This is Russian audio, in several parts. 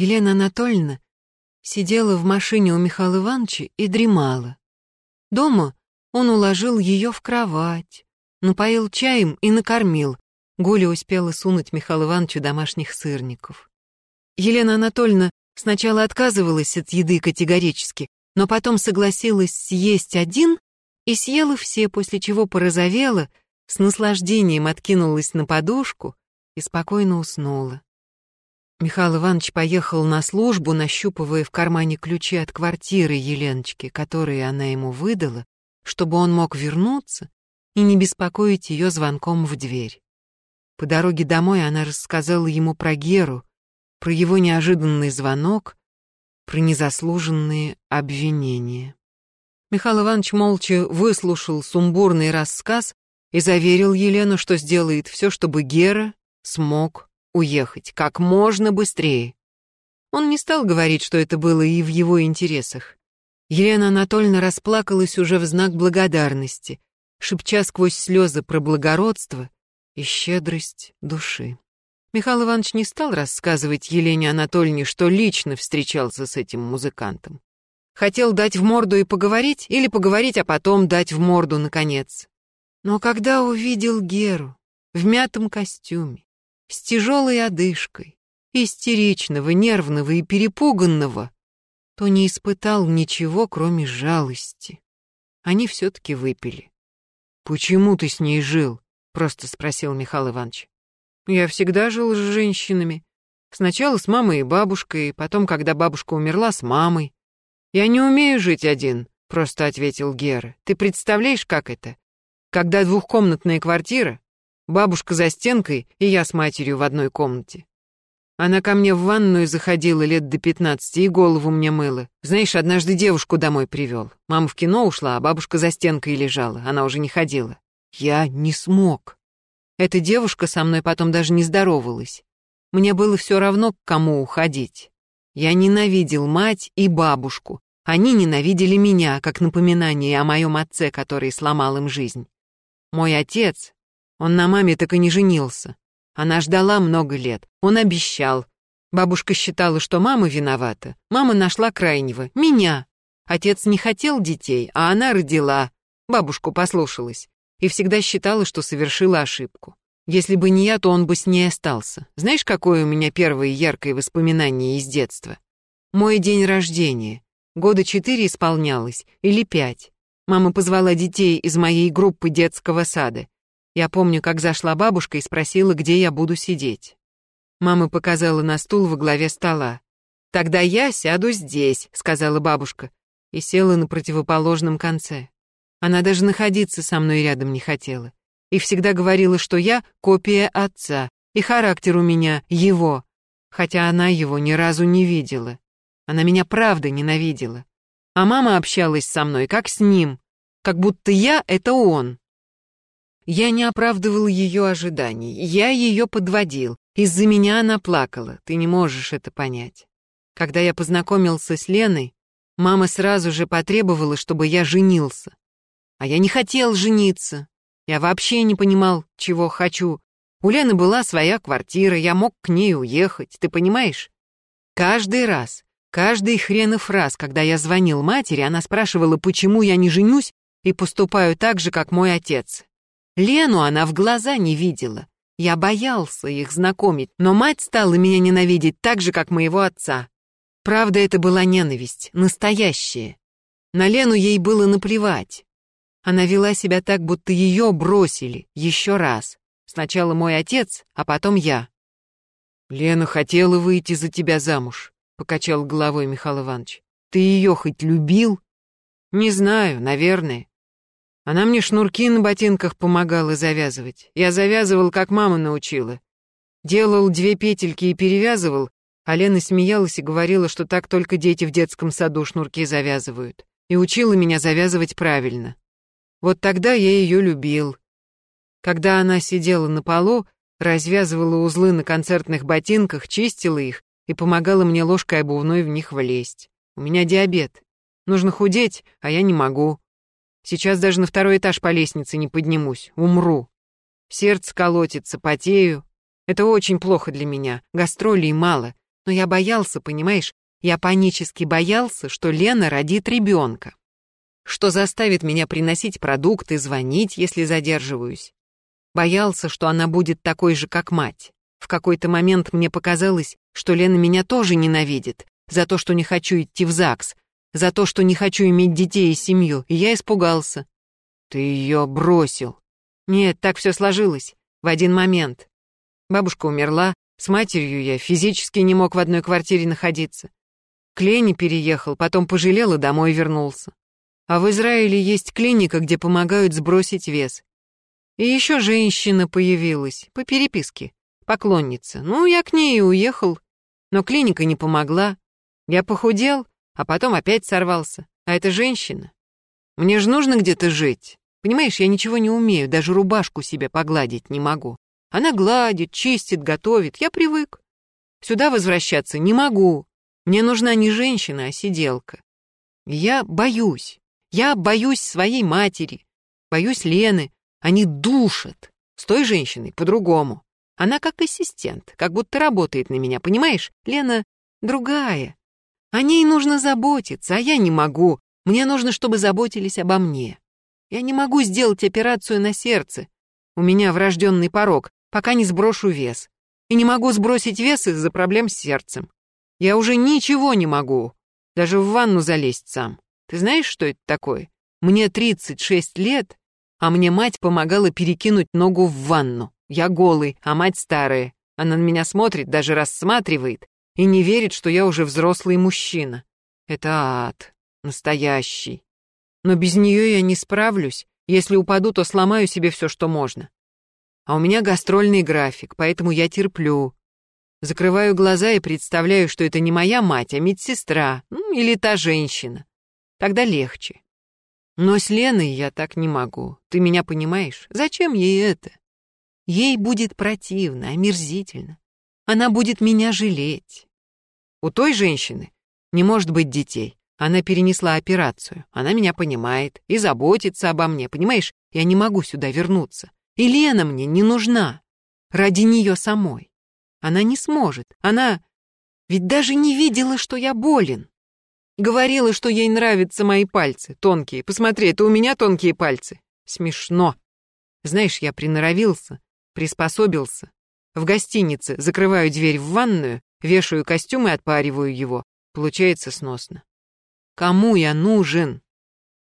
Елена Анатольевна сидела в машине у Михаила Ивановича и дремала. Дома он уложил ее в кровать, напоил чаем и накормил. Гуля успела сунуть Михаилу Ивановичу домашних сырников. Елена Анатольевна сначала отказывалась от еды категорически, но потом согласилась съесть один и съела все, после чего порозовела, с наслаждением откинулась на подушку и спокойно уснула. Михаил Иванович поехал на службу, нащупывая в кармане ключи от квартиры Еленочки, которые она ему выдала, чтобы он мог вернуться и не беспокоить ее звонком в дверь. По дороге домой она рассказала ему про Геру, про его неожиданный звонок, про незаслуженные обвинения. Михаил Иванович молча выслушал сумбурный рассказ и заверил Елену, что сделает все, чтобы Гера смог уехать как можно быстрее. Он не стал говорить, что это было и в его интересах. Елена Анатольевна расплакалась уже в знак благодарности, шепча сквозь слезы про благородство и щедрость души. Михаил Иванович не стал рассказывать Елене Анатольевне, что лично встречался с этим музыкантом. Хотел дать в морду и поговорить, или поговорить, а потом дать в морду, наконец. Но когда увидел Геру в мятом костюме, с тяжелой одышкой, истеричного, нервного и перепуганного, то не испытал ничего, кроме жалости. Они все-таки выпили. «Почему ты с ней жил?» — просто спросил Михаил Иванович. Я всегда жил с женщинами. Сначала с мамой и бабушкой, потом, когда бабушка умерла, с мамой. Я не умею жить один, просто ответил Гера. Ты представляешь, как это? Когда двухкомнатная квартира, бабушка за стенкой и я с матерью в одной комнате. Она ко мне в ванную заходила лет до пятнадцати и голову мне мыла. Знаешь, однажды девушку домой привел. Мама в кино ушла, а бабушка за стенкой лежала. Она уже не ходила. Я не смог. Эта девушка со мной потом даже не здоровалась. Мне было все равно, к кому уходить. Я ненавидел мать и бабушку. Они ненавидели меня, как напоминание о моем отце, который сломал им жизнь. Мой отец, он на маме так и не женился. Она ждала много лет, он обещал. Бабушка считала, что мама виновата. Мама нашла крайнего, меня. Отец не хотел детей, а она родила. Бабушку послушалась и всегда считала, что совершила ошибку. Если бы не я, то он бы с ней остался. Знаешь, какое у меня первое яркое воспоминание из детства? Мой день рождения. Года четыре исполнялось, или пять. Мама позвала детей из моей группы детского сада. Я помню, как зашла бабушка и спросила, где я буду сидеть. Мама показала на стул во главе стола. «Тогда я сяду здесь», — сказала бабушка, и села на противоположном конце. Она даже находиться со мной рядом не хотела. И всегда говорила, что я копия отца, и характер у меня его, хотя она его ни разу не видела. Она меня правда ненавидела. А мама общалась со мной, как с ним, как будто я — это он. Я не оправдывал ее ожиданий, я ее подводил. Из-за меня она плакала, ты не можешь это понять. Когда я познакомился с Леной, мама сразу же потребовала, чтобы я женился. А я не хотел жениться. Я вообще не понимал, чего хочу. У Лены была своя квартира, я мог к ней уехать, ты понимаешь? Каждый раз, каждый хренов раз, когда я звонил матери, она спрашивала, почему я не женюсь и поступаю так же, как мой отец. Лену она в глаза не видела. Я боялся их знакомить, но мать стала меня ненавидеть так же, как моего отца. Правда, это была ненависть, настоящая. На Лену ей было наплевать. Она вела себя так, будто ее бросили, еще раз. Сначала мой отец, а потом я. «Лена хотела выйти за тебя замуж», — покачал головой Михаил Иванович. «Ты ее хоть любил?» «Не знаю, наверное. Она мне шнурки на ботинках помогала завязывать. Я завязывал, как мама научила. Делал две петельки и перевязывал, а Лена смеялась и говорила, что так только дети в детском саду шнурки завязывают. И учила меня завязывать правильно. Вот тогда я ее любил. Когда она сидела на полу, развязывала узлы на концертных ботинках, чистила их и помогала мне ложкой обувной в них влезть. У меня диабет. Нужно худеть, а я не могу. Сейчас даже на второй этаж по лестнице не поднимусь, умру. Сердце колотится, потею. Это очень плохо для меня, гастролей мало, Но я боялся, понимаешь? Я панически боялся, что Лена родит ребенка. Что заставит меня приносить продукты, звонить, если задерживаюсь. Боялся, что она будет такой же, как мать. В какой-то момент мне показалось, что Лена меня тоже ненавидит за то, что не хочу идти в ЗАГС, за то, что не хочу иметь детей и семью, и я испугался. Ты ее бросил. Нет, так все сложилось. В один момент. Бабушка умерла, с матерью я физически не мог в одной квартире находиться. К Лене переехал, потом пожалел и домой вернулся. А в Израиле есть клиника, где помогают сбросить вес. И еще женщина появилась, по переписке, поклонница. Ну, я к ней и уехал, но клиника не помогла. Я похудел, а потом опять сорвался. А это женщина. Мне же нужно где-то жить. Понимаешь, я ничего не умею, даже рубашку себе погладить не могу. Она гладит, чистит, готовит. Я привык. Сюда возвращаться не могу. Мне нужна не женщина, а сиделка. Я боюсь. Я боюсь своей матери. Боюсь Лены. Они душат. С той женщиной по-другому. Она как ассистент, как будто работает на меня, понимаешь? Лена другая. О ней нужно заботиться, а я не могу. Мне нужно, чтобы заботились обо мне. Я не могу сделать операцию на сердце. У меня врожденный порог, пока не сброшу вес. И не могу сбросить вес из-за проблем с сердцем. Я уже ничего не могу. Даже в ванну залезть сам. Ты знаешь, что это такое? Мне 36 лет, а мне мать помогала перекинуть ногу в ванну. Я голый, а мать старая. Она на меня смотрит, даже рассматривает и не верит, что я уже взрослый мужчина. Это ад. Настоящий. Но без нее я не справлюсь. Если упаду, то сломаю себе все, что можно. А у меня гастрольный график, поэтому я терплю. Закрываю глаза и представляю, что это не моя мать, а медсестра, ну, или та женщина. Тогда легче. Но с Леной я так не могу. Ты меня понимаешь? Зачем ей это? Ей будет противно, омерзительно. Она будет меня жалеть. У той женщины не может быть детей. Она перенесла операцию, она меня понимает и заботится обо мне, понимаешь? Я не могу сюда вернуться. И Лена мне не нужна. Ради нее самой. Она не сможет. Она ведь даже не видела, что я болен. Говорила, что ей нравятся мои пальцы, тонкие. Посмотри, это у меня тонкие пальцы. Смешно. Знаешь, я приноровился, приспособился. В гостинице закрываю дверь в ванную, вешаю костюм и отпариваю его. Получается сносно. Кому я нужен?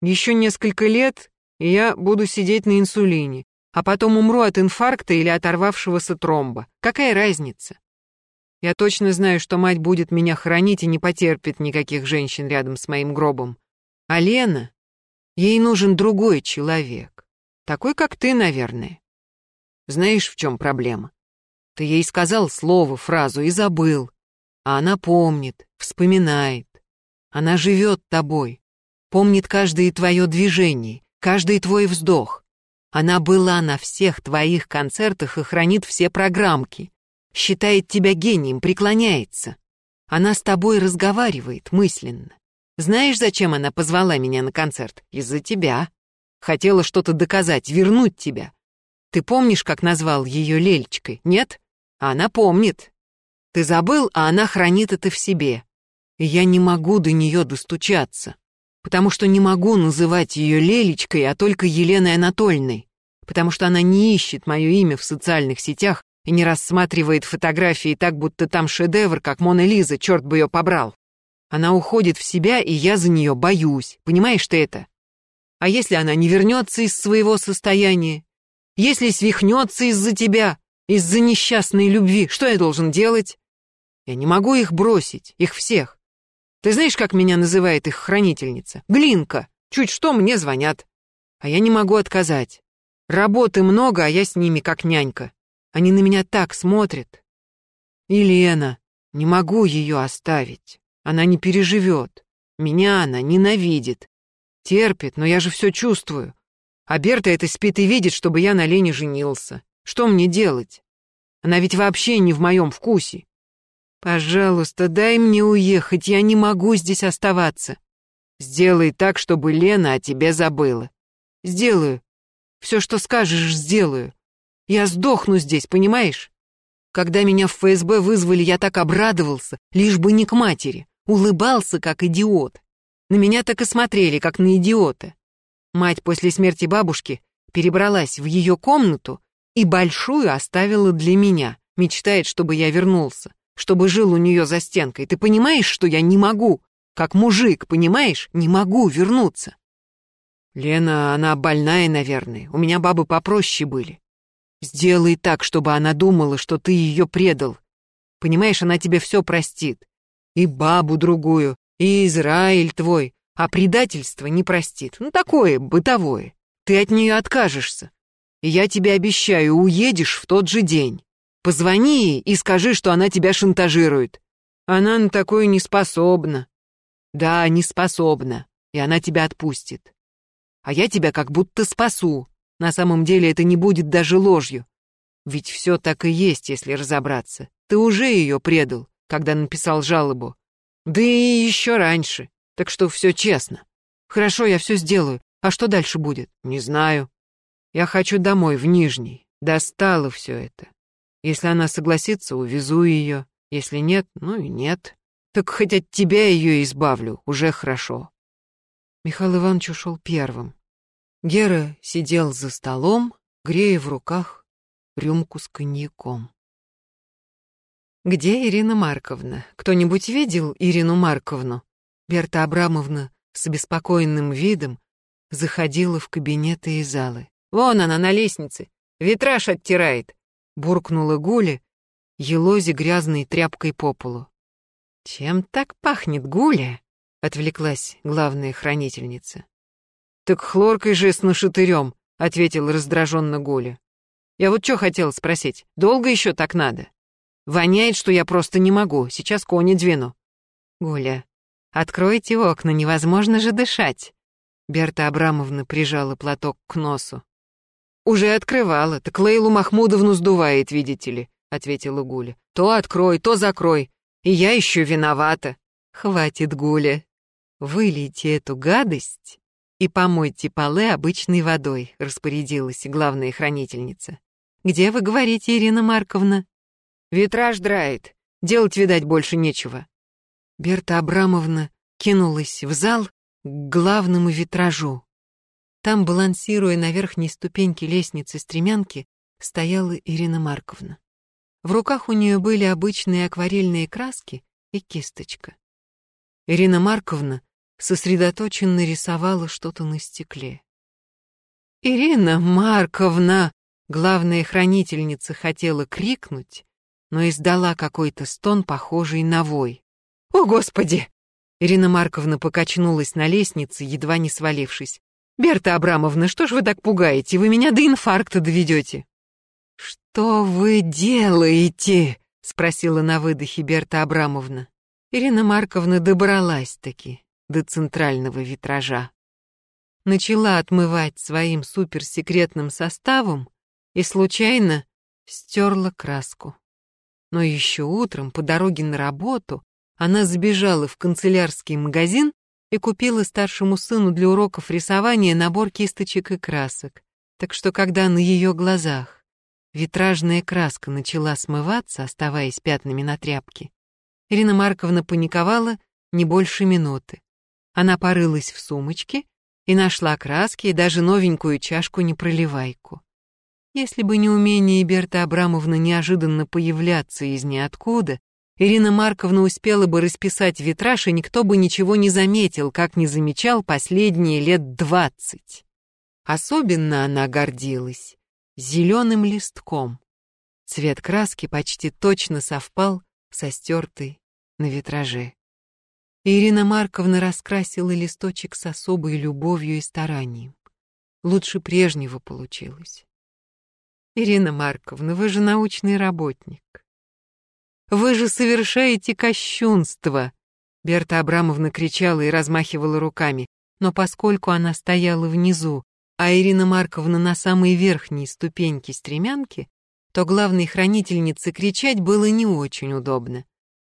Еще несколько лет, и я буду сидеть на инсулине, а потом умру от инфаркта или оторвавшегося тромба. Какая разница? Я точно знаю, что мать будет меня хранить и не потерпит никаких женщин рядом с моим гробом. А Лена? Ей нужен другой человек. Такой, как ты, наверное. Знаешь, в чем проблема? Ты ей сказал слово, фразу и забыл. А она помнит, вспоминает. Она живет тобой, помнит каждое твое движение, каждый твой вздох. Она была на всех твоих концертах и хранит все программки. Считает тебя гением, преклоняется. Она с тобой разговаривает мысленно. Знаешь, зачем она позвала меня на концерт? Из-за тебя. Хотела что-то доказать, вернуть тебя. Ты помнишь, как назвал ее Лельчкой, нет? Она помнит. Ты забыл, а она хранит это в себе и я не могу до нее достучаться, потому что не могу называть ее Лелечкой, а только Еленой Анатольной, потому что она не ищет мое имя в социальных сетях и не рассматривает фотографии так, будто там шедевр, как Мона Лиза, черт бы ее побрал. Она уходит в себя, и я за нее боюсь. Понимаешь ты это? А если она не вернется из своего состояния? Если свихнется из-за тебя, из-за несчастной любви, что я должен делать? Я не могу их бросить, их всех. Ты знаешь, как меня называет их хранительница? Глинка. Чуть что, мне звонят. А я не могу отказать. Работы много, а я с ними как нянька. Они на меня так смотрят. И Лена. Не могу ее оставить. Она не переживет. Меня она ненавидит. Терпит, но я же все чувствую. А Берта это спит и видит, чтобы я на Лене женился. Что мне делать? Она ведь вообще не в моем вкусе. Пожалуйста, дай мне уехать, я не могу здесь оставаться. Сделай так, чтобы Лена о тебе забыла. Сделаю. Все, что скажешь, сделаю. Я сдохну здесь, понимаешь? Когда меня в ФСБ вызвали, я так обрадовался, лишь бы не к матери. Улыбался, как идиот. На меня так и смотрели, как на идиота. Мать после смерти бабушки перебралась в ее комнату и большую оставила для меня. Мечтает, чтобы я вернулся, чтобы жил у нее за стенкой. Ты понимаешь, что я не могу? Как мужик, понимаешь? Не могу вернуться. Лена, она больная, наверное. У меня бабы попроще были. Сделай так, чтобы она думала, что ты ее предал. Понимаешь, она тебе все простит. И бабу другую, и Израиль твой. А предательство не простит. Ну, такое, бытовое. Ты от нее откажешься. Я тебе обещаю, уедешь в тот же день. Позвони ей и скажи, что она тебя шантажирует. Она на такое не способна. Да, не способна. И она тебя отпустит. А я тебя как будто спасу. На самом деле это не будет даже ложью. Ведь все так и есть, если разобраться. Ты уже ее предал, когда написал жалобу. Да и еще раньше. Так что все честно. Хорошо, я все сделаю. А что дальше будет? Не знаю. Я хочу домой, в Нижний. Достало все это. Если она согласится, увезу ее. Если нет, ну и нет. Так хоть от тебя ее избавлю, уже хорошо. Михаил Иванович ушел первым. Гера сидел за столом, грея в руках рюмку с коньяком. «Где Ирина Марковна? Кто-нибудь видел Ирину Марковну?» Берта Абрамовна с обеспокоенным видом заходила в кабинеты и залы. «Вон она на лестнице, витраж оттирает», — буркнула Гуля, елози грязной тряпкой по полу. «Чем так пахнет Гуля?» — отвлеклась главная хранительница. «Так хлоркой же с нашатырем», — ответил раздраженно Гуля. «Я вот что хотел спросить, долго еще так надо? Воняет, что я просто не могу, сейчас кони двину». «Гуля, откройте окна, невозможно же дышать». Берта Абрамовна прижала платок к носу. «Уже открывала, так Лейлу Махмудовну сдувает, видите ли», — ответила Гуля. «То открой, то закрой, и я еще виновата». «Хватит, Гуля. Вылейте эту гадость и помойте полы обычной водой», — распорядилась главная хранительница. «Где вы говорите, Ирина Марковна?» «Витраж драет. Делать, видать, больше нечего». Берта Абрамовна кинулась в зал к главному витражу. Там, балансируя на верхней ступеньке лестницы стремянки, стояла Ирина Марковна. В руках у нее были обычные акварельные краски и кисточка. Ирина Марковна сосредоточенно рисовала что-то на стекле. «Ирина Марковна!» Главная хранительница хотела крикнуть, но издала какой-то стон, похожий на вой. «О, Господи!» Ирина Марковна покачнулась на лестнице, едва не свалившись. «Берта Абрамовна, что ж вы так пугаете? Вы меня до инфаркта доведете!» «Что вы делаете?» — спросила на выдохе Берта Абрамовна. Ирина Марковна добралась-таки до центрального витража. Начала отмывать своим суперсекретным составом и случайно стерла краску. Но еще утром по дороге на работу она забежала в канцелярский магазин и купила старшему сыну для уроков рисования набор кисточек и красок. Так что когда на ее глазах витражная краска начала смываться, оставаясь пятнами на тряпке, Ирина Марковна паниковала не больше минуты. Она порылась в сумочке и нашла краски и даже новенькую чашку-непроливайку. Если бы не умение Берта Абрамовна неожиданно появляться из ниоткуда, Ирина Марковна успела бы расписать витраж, и никто бы ничего не заметил, как не замечал последние лет двадцать. Особенно она гордилась зеленым листком. Цвет краски почти точно совпал со стертой на витраже. Ирина Марковна раскрасила листочек с особой любовью и старанием. Лучше прежнего получилось. Ирина Марковна, вы же научный работник. Вы же совершаете кощунство. Берта Абрамовна кричала и размахивала руками, но поскольку она стояла внизу, а Ирина Марковна на самой верхней ступеньке стремянки, то главной хранительнице кричать было не очень удобно.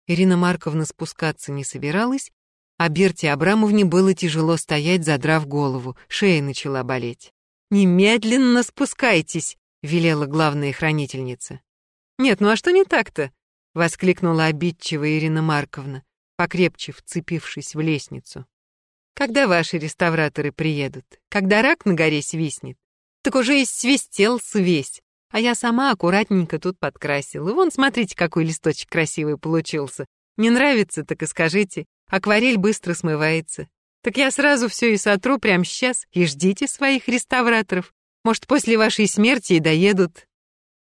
Ирина Марковна спускаться не собиралась, а Берте Абрамовне было тяжело стоять, задрав голову, шея начала болеть. «Немедленно спускайтесь!» — велела главная хранительница. Нет, ну а что не так-то? Воскликнула обидчивая Ирина Марковна, покрепче вцепившись в лестницу. Когда ваши реставраторы приедут? Когда рак на горе свистнет? Так уже и свистел свесь. А я сама аккуратненько тут подкрасила. Вон, смотрите, какой листочек красивый получился. Не нравится, так и скажите. Акварель быстро смывается. Так я сразу все и сотру прямо сейчас. И ждите своих реставраторов. Может, после вашей смерти и доедут.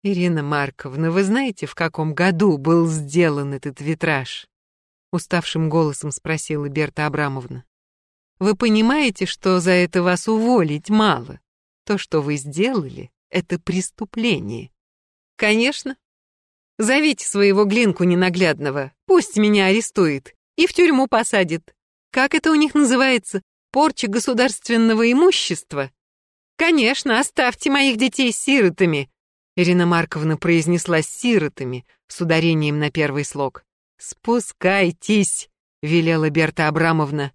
Ирина Марковна, вы знаете, в каком году был сделан этот витраж? Уставшим голосом спросила Берта Абрамовна. Вы понимаете, что за это вас уволить мало? То, что вы сделали, это преступление. Конечно. Зовите своего Глинку ненаглядного, пусть меня арестует и в тюрьму посадит. Как это у них называется? Порча государственного имущества? Конечно, оставьте моих детей сиротами. Ирина Марковна произнесла сиротами с ударением на первый слог. Спускайтесь, велела Берта Абрамовна.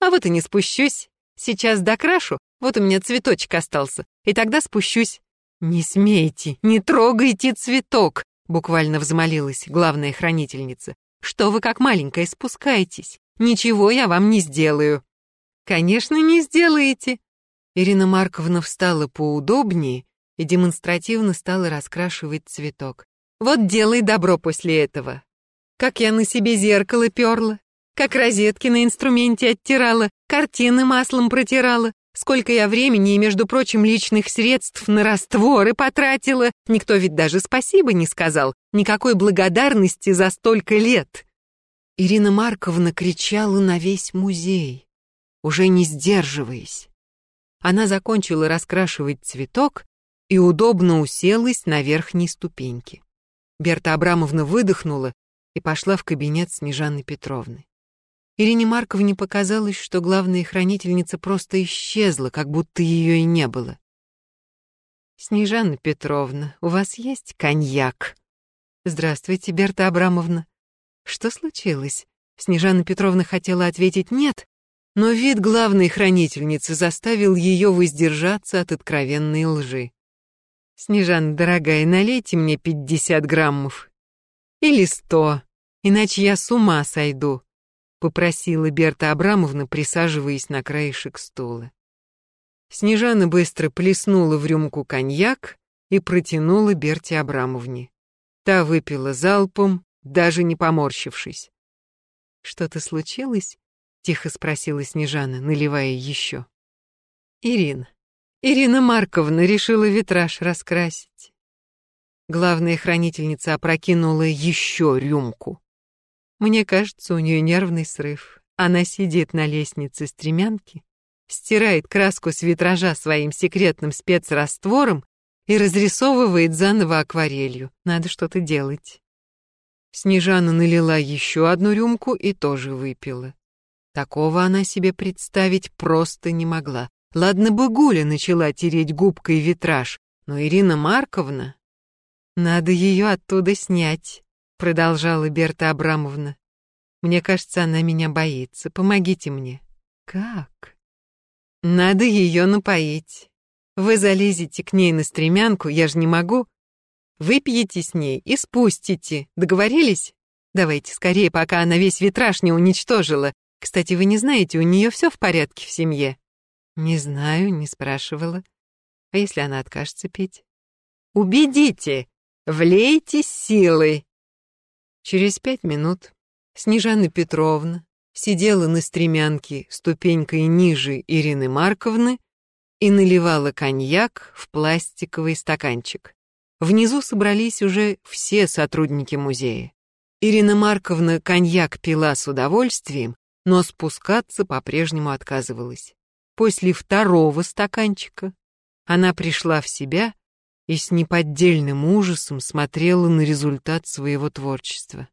А вот и не спущусь. Сейчас докрашу, вот у меня цветочек остался, и тогда спущусь. «Не смейте, не трогайте цветок!» Буквально взмолилась главная хранительница. «Что вы как маленькая спускаетесь? Ничего я вам не сделаю». «Конечно, не сделаете». Ирина Марковна встала поудобнее и демонстративно стала раскрашивать цветок. «Вот делай добро после этого. Как я на себе зеркало перла, как розетки на инструменте оттирала, картины маслом протирала, Сколько я времени и, между прочим, личных средств на растворы потратила. Никто ведь даже спасибо не сказал. Никакой благодарности за столько лет. Ирина Марковна кричала на весь музей, уже не сдерживаясь. Она закончила раскрашивать цветок и удобно уселась на верхней ступеньке. Берта Абрамовна выдохнула и пошла в кабинет Снежаны Петровны. Ирине Марковне показалось, что главная хранительница просто исчезла, как будто ее и не было. «Снежана Петровна, у вас есть коньяк?» «Здравствуйте, Берта Абрамовна». «Что случилось?» Снежана Петровна хотела ответить «нет», но вид главной хранительницы заставил ее воздержаться от откровенной лжи. «Снежана, дорогая, налейте мне пятьдесят граммов. Или сто, иначе я с ума сойду». — попросила Берта Абрамовна, присаживаясь на краешек стула. Снежана быстро плеснула в рюмку коньяк и протянула Берте Абрамовне. Та выпила залпом, даже не поморщившись. «Что-то случилось?» — тихо спросила Снежана, наливая еще. «Ирина. Ирина Марковна решила витраж раскрасить». Главная хранительница опрокинула еще рюмку. Мне кажется, у нее нервный срыв. Она сидит на лестнице стремянки, стирает краску с витража своим секретным спецраствором и разрисовывает заново акварелью. Надо что-то делать. Снежана налила еще одну рюмку и тоже выпила. Такого она себе представить просто не могла. Ладно бы Гуля начала тереть губкой витраж, но Ирина Марковна... Надо ее оттуда снять продолжала Берта Абрамовна. Мне кажется, она меня боится. Помогите мне. Как? Надо ее напоить. Вы залезете к ней на стремянку, я же не могу. Выпьете с ней и спустите. Договорились? Давайте скорее, пока она весь витраж не уничтожила. Кстати, вы не знаете, у нее все в порядке в семье? Не знаю, не спрашивала. А если она откажется пить? Убедите, влейте силой. Через пять минут Снежана Петровна сидела на стремянке ступенькой ниже Ирины Марковны и наливала коньяк в пластиковый стаканчик. Внизу собрались уже все сотрудники музея. Ирина Марковна коньяк пила с удовольствием, но спускаться по-прежнему отказывалась. После второго стаканчика она пришла в себя и с неподдельным ужасом смотрела на результат своего творчества.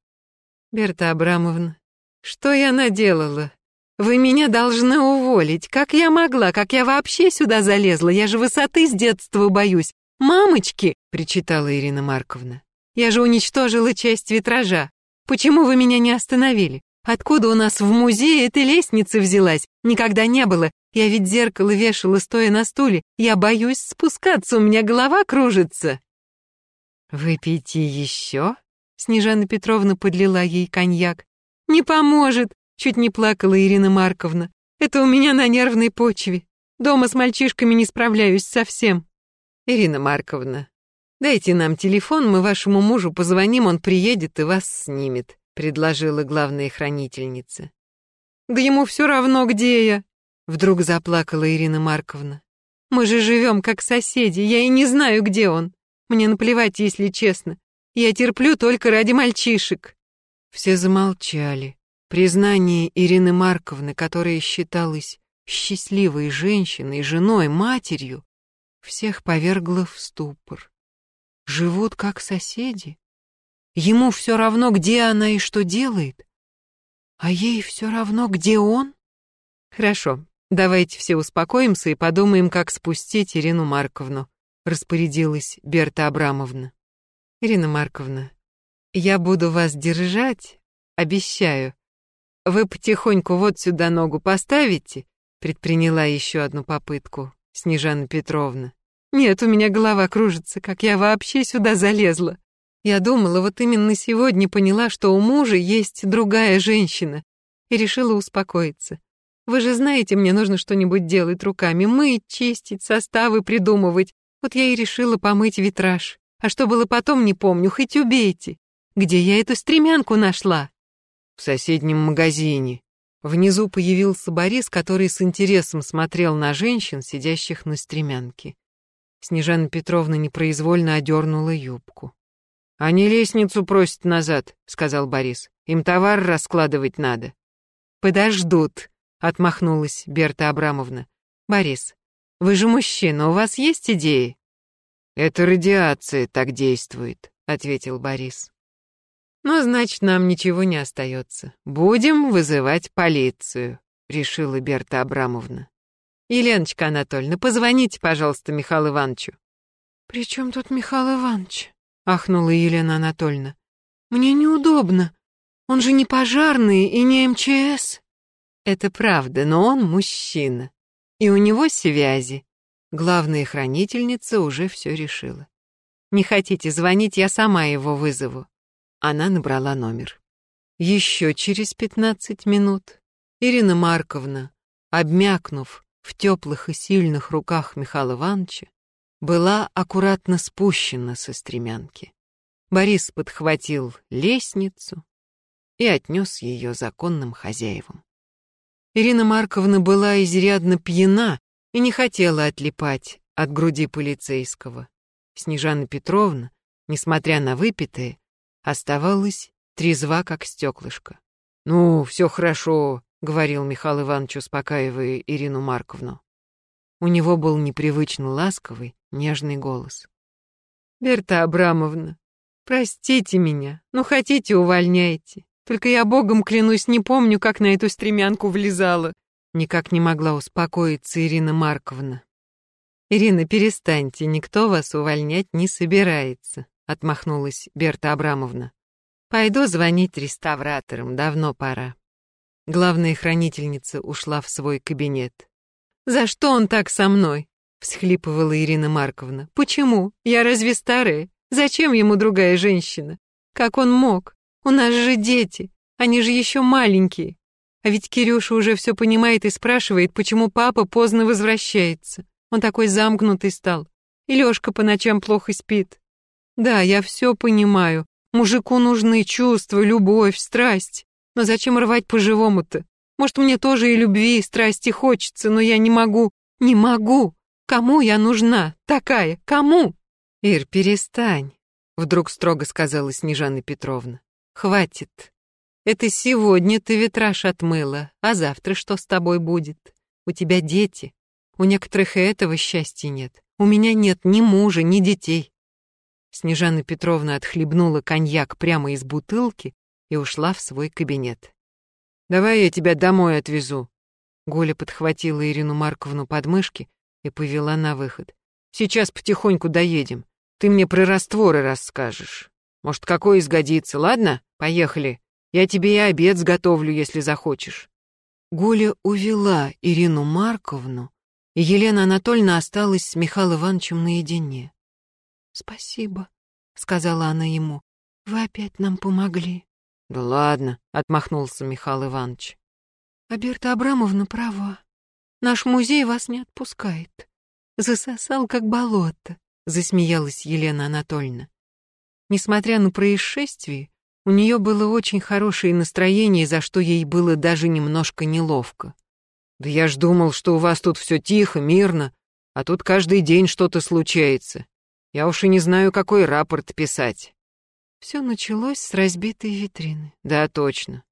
«Берта Абрамовна, что я наделала? Вы меня должны уволить. Как я могла? Как я вообще сюда залезла? Я же высоты с детства боюсь. Мамочки!» — причитала Ирина Марковна. «Я же уничтожила часть витража. Почему вы меня не остановили? Откуда у нас в музее эта лестница взялась? Никогда не было. Я ведь зеркало вешала, стоя на стуле. Я боюсь спускаться, у меня голова кружится. «Выпейте еще?» Снежана Петровна подлила ей коньяк. «Не поможет!» — чуть не плакала Ирина Марковна. «Это у меня на нервной почве. Дома с мальчишками не справляюсь совсем». «Ирина Марковна, дайте нам телефон, мы вашему мужу позвоним, он приедет и вас снимет», — предложила главная хранительница. «Да ему все равно, где я!» — вдруг заплакала Ирина Марковна. «Мы же живем как соседи, я и не знаю, где он. Мне наплевать, если честно. Я терплю только ради мальчишек». Все замолчали. Признание Ирины Марковны, которая считалась счастливой женщиной, женой, матерью, всех повергло в ступор. Живут как соседи. Ему все равно, где она и что делает, а ей все равно, где он. Хорошо, давайте все успокоимся и подумаем, как спустить Ирину Марковну, распорядилась Берта Абрамовна. Ирина Марковна, я буду вас держать, обещаю. Вы потихоньку вот сюда ногу поставите, предприняла еще одну попытку Снежана Петровна. Нет, у меня голова кружится, как я вообще сюда залезла. Я думала, вот именно сегодня поняла, что у мужа есть другая женщина, и решила успокоиться. Вы же знаете, мне нужно что-нибудь делать руками, мыть, чистить, составы придумывать. Вот я и решила помыть витраж. А что было потом, не помню, хоть убейте. Где я эту стремянку нашла? В соседнем магазине. Внизу появился Борис, который с интересом смотрел на женщин, сидящих на стремянке. Снежана Петровна непроизвольно одернула юбку. «Они лестницу просят назад», — сказал Борис. «Им товар раскладывать надо». «Подождут», — отмахнулась Берта Абрамовна. «Борис, вы же мужчина, у вас есть идеи?» «Это радиация так действует», — ответил Борис. «Ну, значит, нам ничего не остается. Будем вызывать полицию», — решила Берта Абрамовна. «Еленочка Анатольевна, позвоните, пожалуйста, Михаилу Ивановичу». «При чем тут Михаил Иванович?» — ахнула Елена Анатольевна. «Мне неудобно. Он же не пожарный и не МЧС». «Это правда, но он мужчина. И у него связи. Главная хранительница уже все решила. «Не хотите звонить, я сама его вызову». Она набрала номер. Еще через пятнадцать минут Ирина Марковна, обмякнув в теплых и сильных руках Михаила Ивановича, была аккуратно спущена со стремянки. Борис подхватил лестницу и отнес ее законным хозяевам. Ирина Марковна была изрядно пьяна и не хотела отлипать от груди полицейского. Снежана Петровна, несмотря на выпитое, оставалась трезва, как стеклышко. «Ну, все хорошо», — говорил Михаил Иванович, успокаивая Ирину Марковну. У него был непривычно ласковый, нежный голос. «Берта Абрамовна, простите меня, ну хотите, увольняйте. Только я богом клянусь, не помню, как на эту стремянку влезала. Никак не могла успокоиться Ирина Марковна. «Ирина, перестаньте, никто вас увольнять не собирается», — отмахнулась Берта Абрамовна. «Пойду звонить реставраторам, давно пора». Главная хранительница ушла в свой кабинет. «За что он так со мной?» — всхлипывала Ирина Марковна. «Почему? Я разве старая? Зачем ему другая женщина? Как он мог? У нас же дети, они же еще маленькие. А ведь Кирюша уже все понимает и спрашивает, почему папа поздно возвращается. Он такой замкнутый стал. И Лёшка по ночам плохо спит. Да, я все понимаю. Мужику нужны чувства, любовь, страсть. Но зачем рвать по-живому-то? Может, мне тоже и любви, и страсти хочется, но я не могу, не могу. Кому я нужна? Такая, кому? Ир, перестань, вдруг строго сказала Снежана Петровна. Хватит. Это сегодня ты витраж отмыла, а завтра что с тобой будет? У тебя дети. У некоторых и этого счастья нет. У меня нет ни мужа, ни детей. Снежана Петровна отхлебнула коньяк прямо из бутылки и ушла в свой кабинет. «Давай я тебя домой отвезу». Голя подхватила Ирину Марковну под мышки и повела на выход. «Сейчас потихоньку доедем. Ты мне про растворы расскажешь. Может, какой изгодится, ладно? Поехали». Я тебе и обед сготовлю, если захочешь». Гуля увела Ирину Марковну, и Елена Анатольевна осталась с Михаилом Ивановичем наедине. «Спасибо», сказала она ему. «Вы опять нам помогли». «Да ладно», — отмахнулся Михаил Иванович. «А Берта Абрамовна права. Наш музей вас не отпускает. Засосал, как болото», — засмеялась Елена Анатольевна. Несмотря на происшествие, у нее было очень хорошее настроение, за что ей было даже немножко неловко. «Да я ж думал, что у вас тут все тихо, мирно, а тут каждый день что-то случается. Я уж и не знаю, какой рапорт писать». Все началось с разбитой витрины. Да, точно.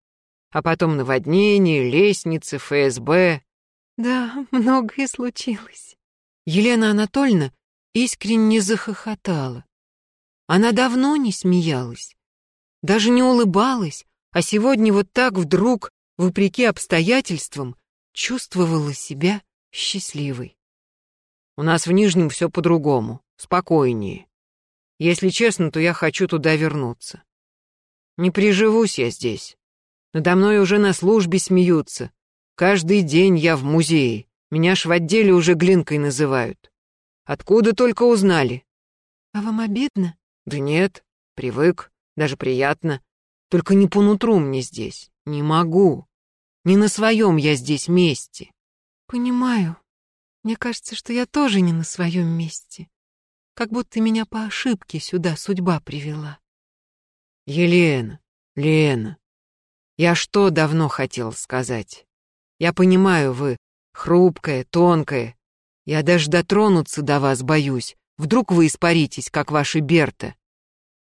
А потом наводнение, лестницы, ФСБ. Да, многое случилось. Елена Анатольевна искренне захохотала. Она давно не смеялась, даже не улыбалась, а сегодня вот так вдруг, вопреки обстоятельствам, чувствовала себя счастливой. У нас в Нижнем все по-другому, спокойнее. Если честно, то я хочу туда вернуться. Не приживусь я здесь. Надо мной уже на службе смеются. Каждый день я в музее. Меня ж в отделе уже Глинкой называют. Откуда только узнали? А вам обидно? Да нет, привык, даже приятно. Только не по нутру мне здесь. Не могу. Не на своем я здесь месте. Понимаю. Мне кажется, что я тоже не на своем месте. Как будто меня по ошибке сюда судьба привела. Елена, Лена, я что давно хотел сказать? Я понимаю, вы хрупкая, тонкая. Я даже дотронуться до вас боюсь. Вдруг вы испаритесь, как ваши Берта.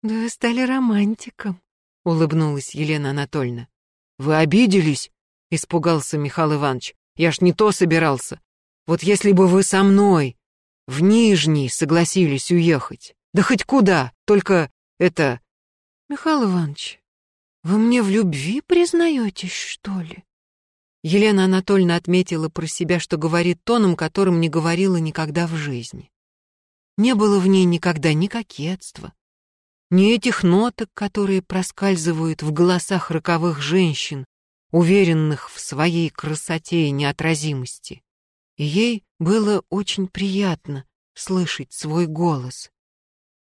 Да вы стали романтиком, улыбнулась Елена Анатольевна. Вы обиделись? Испугался Михаил Иванович. Я ж не то собирался. Вот если бы вы со мной, в Нижний согласились уехать. Да хоть куда, только это... Михаил Иванович, вы мне в любви признаетесь, что ли? Елена Анатольевна отметила про себя, что говорит тоном, которым не говорила никогда в жизни. Не было в ней никогда ни кокетства, ни этих ноток, которые проскальзывают в голосах роковых женщин, уверенных в своей красоте и неотразимости. И ей было очень приятно слышать свой голос,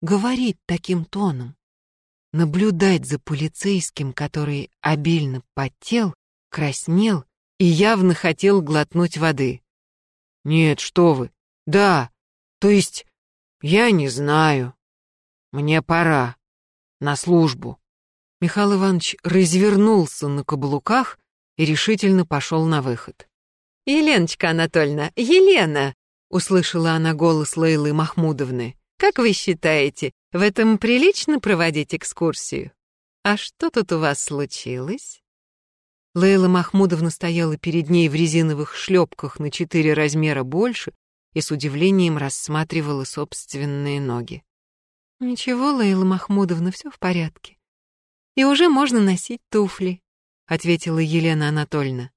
говорить таким тоном, наблюдать за полицейским, который обильно потел, краснел и явно хотел глотнуть воды. «Нет, что вы! Да! То есть, я не знаю. Мне пора. На службу». Михаил Иванович развернулся на каблуках и решительно пошел на выход. «Еленочка Анатольевна, Елена!» — услышала она голос Лейлы Махмудовны. «Как вы считаете, в этом прилично проводить экскурсию? А что тут у вас случилось?» Лейла Махмудовна стояла перед ней в резиновых шлепках на четыре размера больше и с удивлением рассматривала собственные ноги. «Ничего, Лейла Махмудовна, все в порядке. И уже можно носить туфли», — ответила Елена Анатольевна.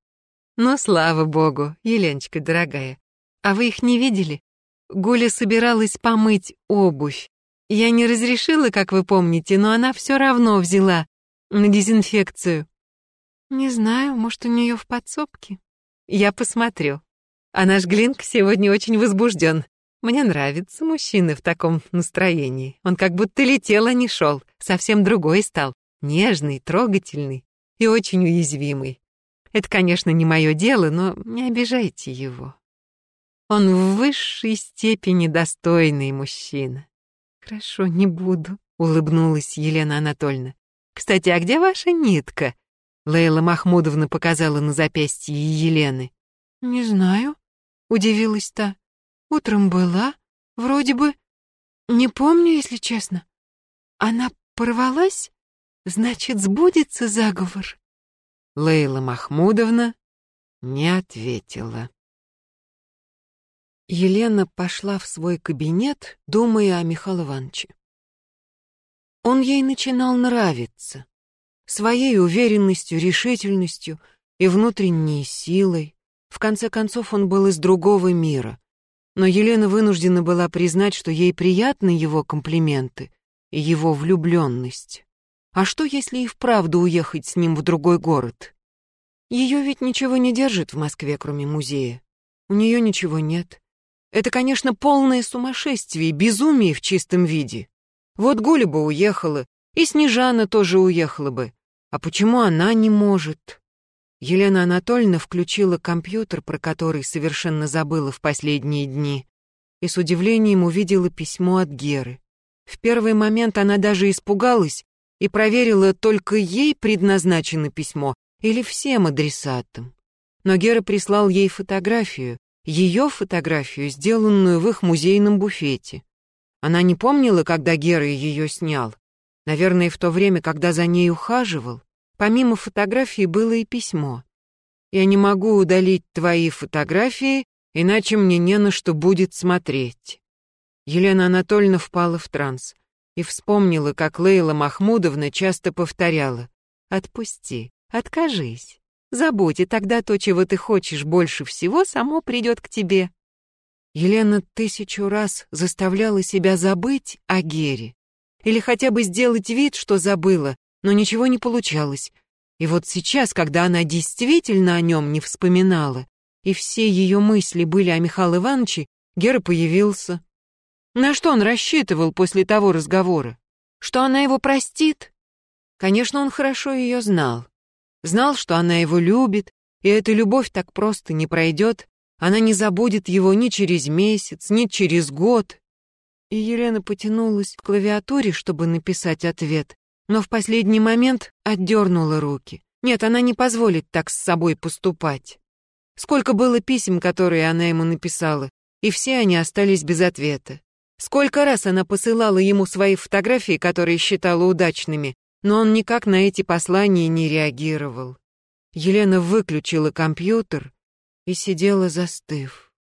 «Ну, слава богу, Еленочка дорогая. А вы их не видели? Гуля собиралась помыть обувь. Я не разрешила, как вы помните, но она все равно взяла на дезинфекцию. Не знаю, может, у нее в подсобке. Я посмотрю. А наш Глинк сегодня очень возбужден. Мне нравятся мужчины в таком настроении. Он как будто летел, а не шел. Совсем другой стал. Нежный, трогательный и очень уязвимый. Это, конечно, не мое дело, но не обижайте его. Он в высшей степени достойный мужчина. Хорошо, не буду, улыбнулась Елена Анатольевна. Кстати, а где ваша нитка? Лейла Махмудовна показала на запястье Елены. Не знаю, удивилась та. Утром была, вроде бы, не помню, если честно. Она порвалась? Значит, сбудется заговор. Лейла Махмудовна не ответила. Елена пошла в свой кабинет, думая о Михаиле Ивановиче. Он ей начинал нравиться. Своей уверенностью, решительностью и внутренней силой. В конце концов, он был из другого мира. Но Елена вынуждена была признать, что ей приятны его комплименты и его влюбленность. А что, если и вправду уехать с ним в другой город? Ее ведь ничего не держит в Москве, кроме музея. У нее ничего нет. Это, конечно, полное сумасшествие, безумие в чистом виде. Вот Гуля бы уехала, и Снежана тоже уехала бы. А почему она не может? Елена Анатольевна включила компьютер, про который совершенно забыла в последние дни, и с удивлением увидела письмо от Геры. В первый момент она даже испугалась и проверила, только ей предназначено письмо или всем адресатам. Но Гера прислал ей фотографию, ее фотографию, сделанную в их музейном буфете. Она не помнила, когда Гера ее снял. Наверное, в то время, когда за ней ухаживал. Помимо фотографии было и письмо. «Я не могу удалить твои фотографии, иначе мне не на что будет смотреть». Елена Анатольевна впала в транс и вспомнила, как Лейла Махмудовна часто повторяла «Отпусти, откажись, забудь, и тогда то, чего ты хочешь больше всего, само придет к тебе». Елена тысячу раз заставляла себя забыть о Гере или хотя бы сделать вид, что забыла, но ничего не получалось. И вот сейчас, когда она действительно о нем не вспоминала, и все ее мысли были о Михаиле Ивановиче, Гера появился. На что он рассчитывал после того разговора? Что она его простит? Конечно, он хорошо ее знал. Знал, что она его любит, и эта любовь так просто не пройдет, она не забудет его ни через месяц, ни через год. И Елена потянулась к клавиатуре, чтобы написать ответ, но в последний момент отдернула руки. Нет, она не позволит так с собой поступать. Сколько было писем, которые она ему написала, и все они остались без ответа. Сколько раз она посылала ему свои фотографии, которые считала удачными, но он никак на эти послания не реагировал. Елена выключила компьютер и сидела застыв.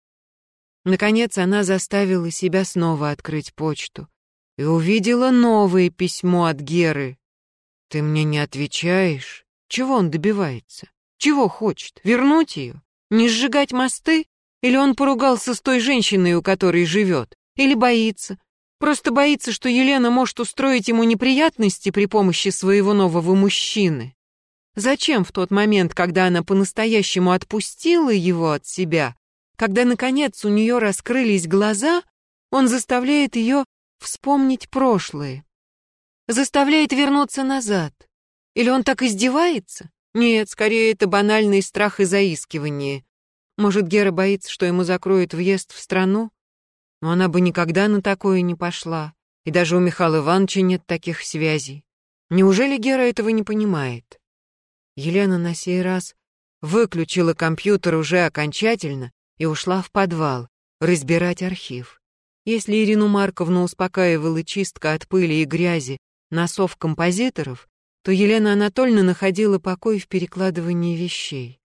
Наконец она заставила себя снова открыть почту и увидела новое письмо от Геры. «Ты мне не отвечаешь? Чего он добивается? Чего хочет? Вернуть ее? Не сжигать мосты? Или он поругался с той женщиной, у которой живет? Или боится? Просто боится, что Елена может устроить ему неприятности при помощи своего нового мужчины. Зачем в тот момент, когда она по-настоящему отпустила его от себя, когда, наконец, у нее раскрылись глаза, он заставляет ее вспомнить прошлое. Заставляет вернуться назад. Или он так издевается? Нет, скорее это банальный страх и заискивание. Может, Гера боится, что ему закроют въезд в страну? Но она бы никогда на такое не пошла. И даже у Михаила Ивановича нет таких связей. Неужели Гера этого не понимает? Елена на сей раз выключила компьютер уже окончательно и ушла в подвал разбирать архив. Если Ирину Марковну успокаивала чистка от пыли и грязи носов композиторов, то Елена Анатольевна находила покой в перекладывании вещей.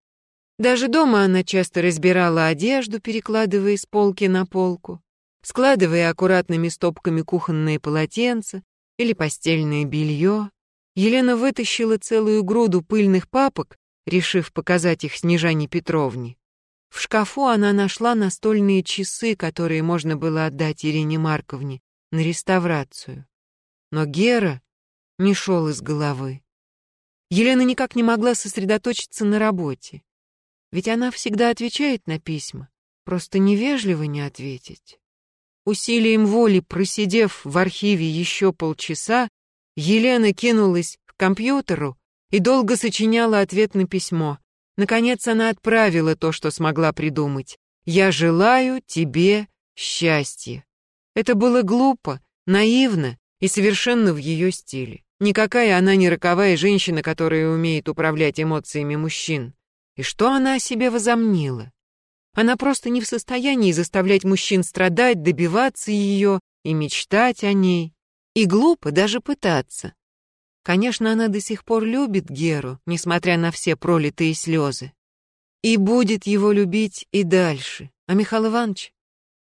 Даже дома она часто разбирала одежду, перекладывая с полки на полку, складывая аккуратными стопками кухонные полотенца или постельное белье. Елена вытащила целую груду пыльных папок, решив показать их Снежане Петровне. В шкафу она нашла настольные часы, которые можно было отдать Ирине Марковне на реставрацию. Но Гера не шел из головы. Елена никак не могла сосредоточиться на работе. Ведь она всегда отвечает на письма, просто невежливо не ответить. Усилием воли, просидев в архиве еще полчаса, Елена кинулась к компьютеру и долго сочиняла ответ на письмо, Наконец она отправила то, что смогла придумать. «Я желаю тебе счастья». Это было глупо, наивно и совершенно в ее стиле. Никакая она не роковая женщина, которая умеет управлять эмоциями мужчин. И что она о себе возомнила? Она просто не в состоянии заставлять мужчин страдать, добиваться ее и мечтать о ней. И глупо даже пытаться. Конечно, она до сих пор любит Геру, несмотря на все пролитые слезы. И будет его любить и дальше. А Михаил Иванович?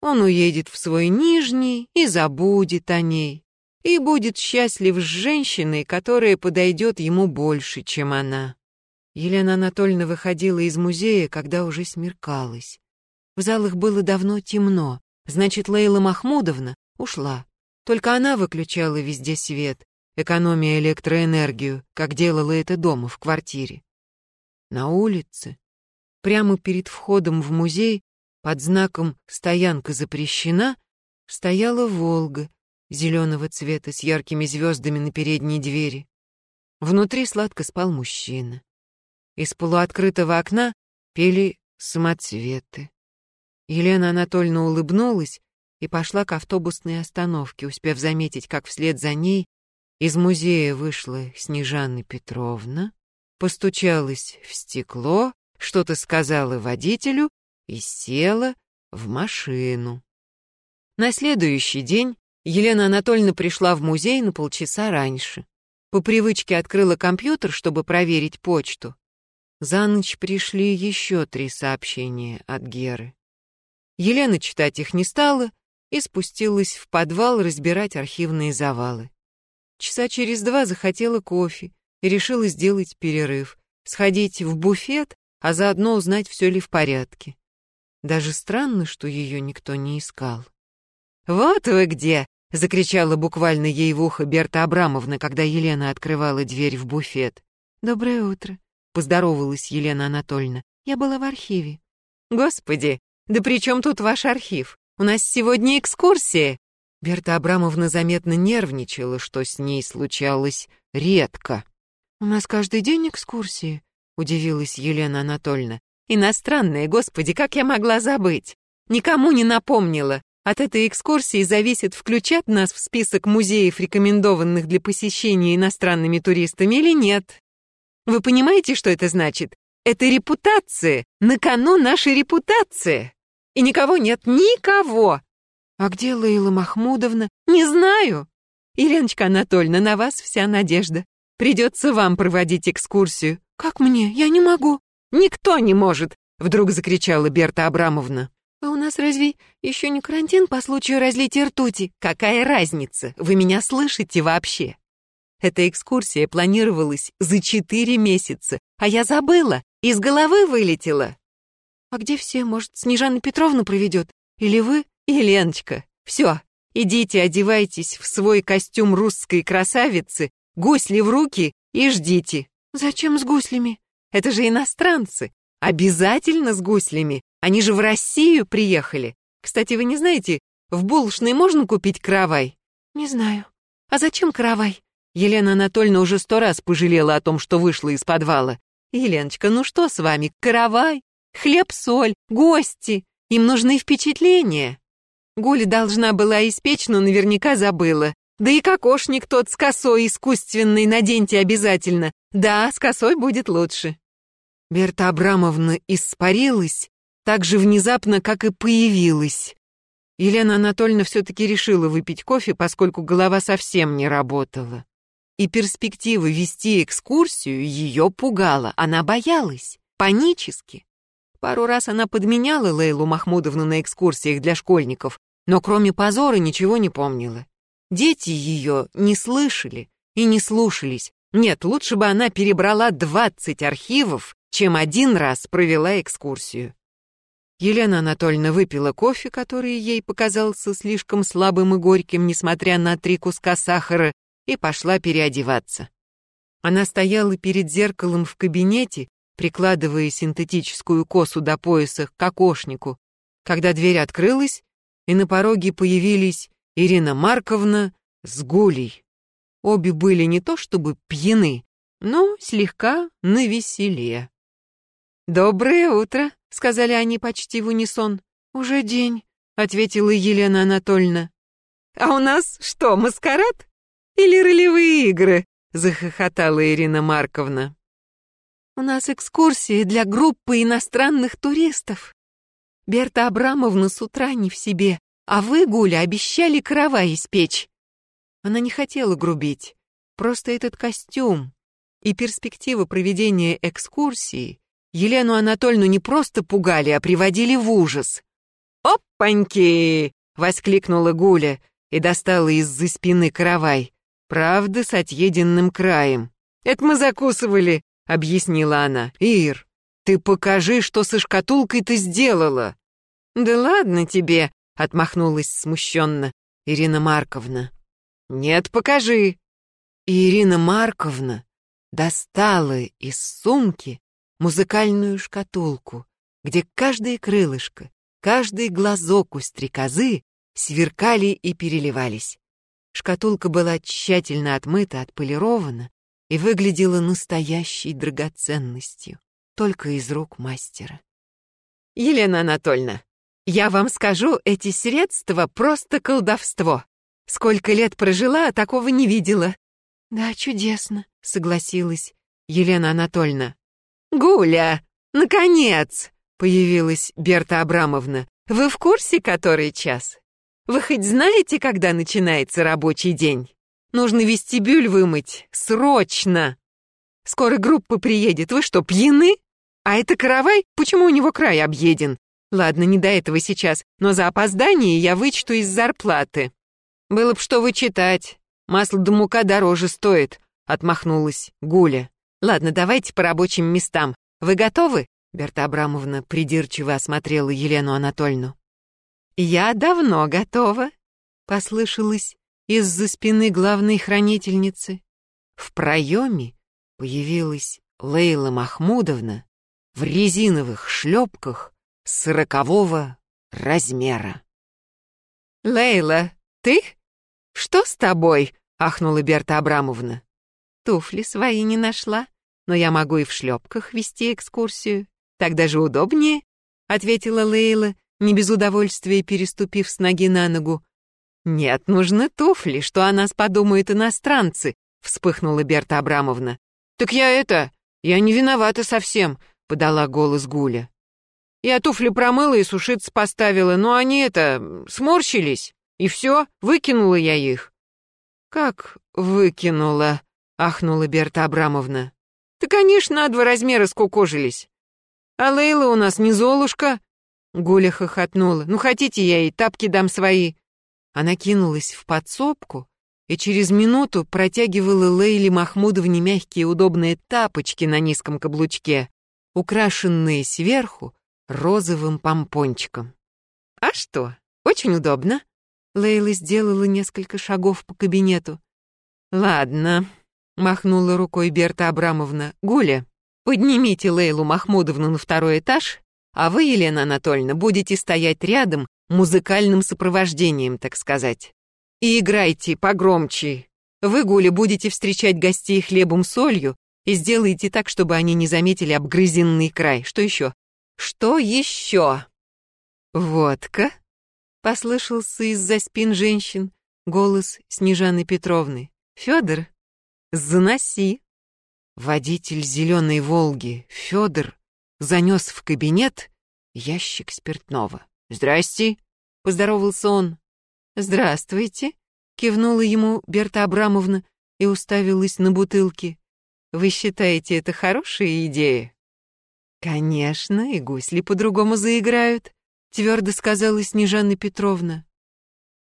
Он уедет в свой Нижний и забудет о ней. И будет счастлив с женщиной, которая подойдет ему больше, чем она. Елена Анатольевна выходила из музея, когда уже смеркалось. В залах было давно темно, значит, Лейла Махмудовна ушла. Только она выключала везде свет, экономия электроэнергию, как делала это дома в квартире. На улице, прямо перед входом в музей, под знаком «Стоянка запрещена», стояла «Волга» зеленого цвета с яркими звездами на передней двери. Внутри сладко спал мужчина. Из полуоткрытого окна пели самоцветы. Елена Анатольевна улыбнулась и пошла к автобусной остановке, успев заметить, как вслед за ней из музея вышла Снежанна Петровна, постучалась в стекло, что-то сказала водителю и села в машину. На следующий день Елена Анатольевна пришла в музей на полчаса раньше. По привычке открыла компьютер, чтобы проверить почту. За ночь пришли еще три сообщения от Геры. Елена читать их не стала и спустилась в подвал разбирать архивные завалы. Часа через два захотела кофе и решила сделать перерыв, сходить в буфет, а заодно узнать, все ли в порядке. Даже странно, что ее никто не искал. «Вот вы где!» — закричала буквально ей в ухо Берта Абрамовна, когда Елена открывала дверь в буфет. «Доброе утро», — поздоровалась Елена Анатольевна. «Я была в архиве». «Господи, да при чем тут ваш архив? У нас сегодня экскурсия!» Берта Абрамовна заметно нервничала, что с ней случалось редко. «У нас каждый день экскурсии», — удивилась Елена Анатольевна. «Иностранная, господи, как я могла забыть? Никому не напомнила. От этой экскурсии зависит, включат нас в список музеев, рекомендованных для посещения иностранными туристами или нет. Вы понимаете, что это значит? Это репутация, на кону наша репутация. И никого нет, никого. А где Лейла Махмудовна? Не знаю. Еленочка Анатольевна, на вас вся надежда. Придется вам проводить экскурсию. Как мне? Я не могу. Никто не может, вдруг закричала Берта Абрамовна. «А у нас разве еще не карантин по случаю разлития ртути? Какая разница? Вы меня слышите вообще?» Эта экскурсия планировалась за четыре месяца, а я забыла, из головы вылетела. «А где все? Может, Снежана Петровна проведет? Или вы?» «И Леночка. Все, идите одевайтесь в свой костюм русской красавицы, гусли в руки и ждите». «Зачем с гуслями?» «Это же иностранцы. Обязательно с гуслями. Они же в Россию приехали. Кстати, вы не знаете, в булочной можно купить каравай? Не знаю. А зачем каравай? Елена Анатольевна уже сто раз пожалела о том, что вышла из подвала. Еленочка, ну что с вами? Каравай? Хлеб-соль, гости. Им нужны впечатления. Гуля должна была испечь, но наверняка забыла. Да и кокошник тот с косой искусственной наденьте обязательно. Да, с косой будет лучше. Берта Абрамовна испарилась, так же внезапно, как и появилась. Елена Анатольевна все-таки решила выпить кофе, поскольку голова совсем не работала. И перспектива вести экскурсию ее пугала, она боялась, панически. Пару раз она подменяла Лейлу Махмудовну на экскурсиях для школьников, но кроме позора ничего не помнила. Дети ее не слышали и не слушались. Нет, лучше бы она перебрала 20 архивов, чем один раз провела экскурсию. Елена Анатольевна выпила кофе, который ей показался слишком слабым и горьким, несмотря на три куска сахара, и пошла переодеваться. Она стояла перед зеркалом в кабинете, прикладывая синтетическую косу до пояса к окошнику, когда дверь открылась, и на пороге появились Ирина Марковна с Гулей. Обе были не то чтобы пьяны, но слегка навеселе. «Доброе утро», — сказали они почти в унисон. «Уже день», — ответила Елена Анатольевна. «А у нас что, маскарад? Или ролевые игры?» — захохотала Ирина Марковна. «У нас экскурсии для группы иностранных туристов. Берта Абрамовна с утра не в себе, а вы, Гуля, обещали каравай испечь». Она не хотела грубить, просто этот костюм и перспектива проведения экскурсии Елену Анатольевну не просто пугали, а приводили в ужас. «Опаньки!» — воскликнула Гуля и достала из-за спины каравай. Правда, с отъеденным краем. «Это мы закусывали», — объяснила она. «Ир, ты покажи, что со шкатулкой ты сделала». «Да ладно тебе», — отмахнулась смущенно Ирина Марковна. «Нет, покажи». И Ирина Марковна достала из сумки музыкальную шкатулку, где каждое крылышко, каждый глазок у стрекозы сверкали и переливались. Шкатулка была тщательно отмыта, отполирована и выглядела настоящей драгоценностью, только из рук мастера. «Елена Анатольевна, я вам скажу, эти средства — просто колдовство. Сколько лет прожила, а такого не видела». «Да, чудесно», — согласилась Елена Анатольевна. «Гуля, наконец!» — появилась Берта Абрамовна. «Вы в курсе, который час? Вы хоть знаете, когда начинается рабочий день? Нужно вестибюль вымыть. Срочно! Скоро группа приедет. Вы что, пьяны? А это каравай? Почему у него край объеден? Ладно, не до этого сейчас, но за опоздание я вычту из зарплаты. Было б что вычитать. Масло да мука дороже стоит, отмахнулась Гуля. Ладно, давайте по рабочим местам. Вы готовы? Берта Абрамовна придирчиво осмотрела Елену Анатольевну. «Я давно готова», — послышалось из-за спины главной хранительницы. В проеме появилась Лейла Махмудовна в резиновых шлепках сорокового размера. «Лейла, ты? Что с тобой?» — ахнула Берта Абрамовна. «Туфли свои не нашла, но я могу и в шлепках вести экскурсию. Так даже удобнее», — ответила Лейла, не без удовольствия переступив с ноги на ногу. «Нет, нужны туфли, что о нас подумают иностранцы», — вспыхнула Берта Абрамовна. «Так я это... Я не виновата совсем», — подала голос Гуля. «Я туфли промыла и сушиться поставила, но они это... сморщились, и все, выкинула я их». «Как выкинула?» — ахнула Берта Абрамовна. «Да, конечно, на два размера скукожились. А Лейла у нас не Золушка, Гуля хохотнула. «Ну, хотите, я ей тапки дам свои?» Она кинулась в подсобку и через минуту протягивала Лейле Махмудовне мягкие удобные тапочки на низком каблучке, украшенные сверху розовым помпончиком. «А что, очень удобно?» Лейла сделала несколько шагов по кабинету. «Ладно», — махнула рукой Берта Абрамовна. «Гуля, поднимите Лейлу Махмудовну на второй этаж а вы, Елена Анатольевна, будете стоять рядом музыкальным сопровождением, так сказать. И играйте погромче. Вы, Гуля, будете встречать гостей хлебом-солью и сделаете так, чтобы они не заметили обгрызенный край. Что еще? Что еще? Водка? Послышался из-за спин женщин голос Снежаны Петровны. Федор, заноси. Водитель зеленой Волги, Федор, занес в кабинет ящик спиртного. «Здрасте!» — поздоровался он. «Здравствуйте!» — кивнула ему Берта Абрамовна и уставилась на бутылки. «Вы считаете, это хорошая идея?» «Конечно, и гусли по-другому заиграют», — твердо сказала Снежана Петровна.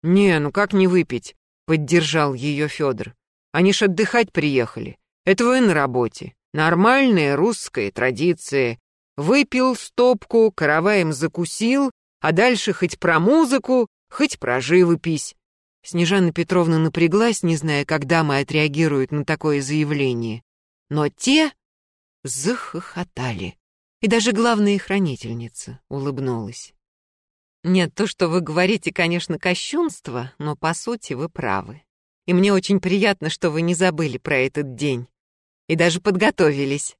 «Не, ну как не выпить?» — поддержал ее Федор. «Они ж отдыхать приехали. Это вы на работе. Нормальная русская традиция. Выпил стопку, караваем закусил, а дальше хоть про музыку, хоть про живопись. Снежана Петровна напряглась, не зная, как дамы отреагируют на такое заявление. Но те захохотали. И даже главная хранительница улыбнулась. Нет, то, что вы говорите, конечно, кощунство, но по сути вы правы. И мне очень приятно, что вы не забыли про этот день. И даже подготовились.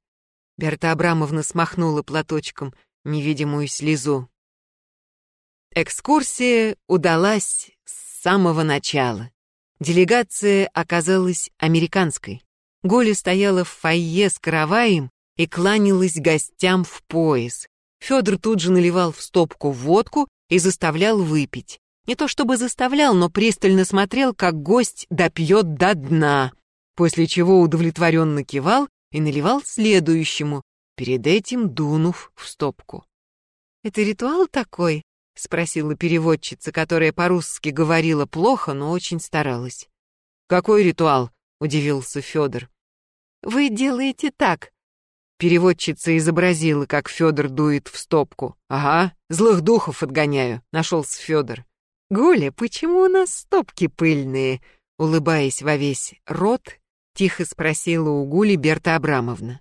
Берта Абрамовна смахнула платочком невидимую слезу. Экскурсия удалась с самого начала. Делегация оказалась американской. Голя стояла в фойе с караваем и кланялась гостям в пояс. Федор тут же наливал в стопку водку и заставлял выпить. Не то чтобы заставлял, но пристально смотрел, как гость допьет до дна, после чего удовлетворенно кивал и наливал следующему, перед этим дунув в стопку. «Это ритуал такой?» — спросила переводчица, которая по-русски говорила плохо, но очень старалась. «Какой ритуал?» — удивился Федор. «Вы делаете так». Переводчица изобразила, как Федор дует в стопку. «Ага, злых духов отгоняю», — нашелся Федор. «Гуля, почему у нас стопки пыльные?» Улыбаясь во весь рот, Тихо спросила у Гули Берта Абрамовна.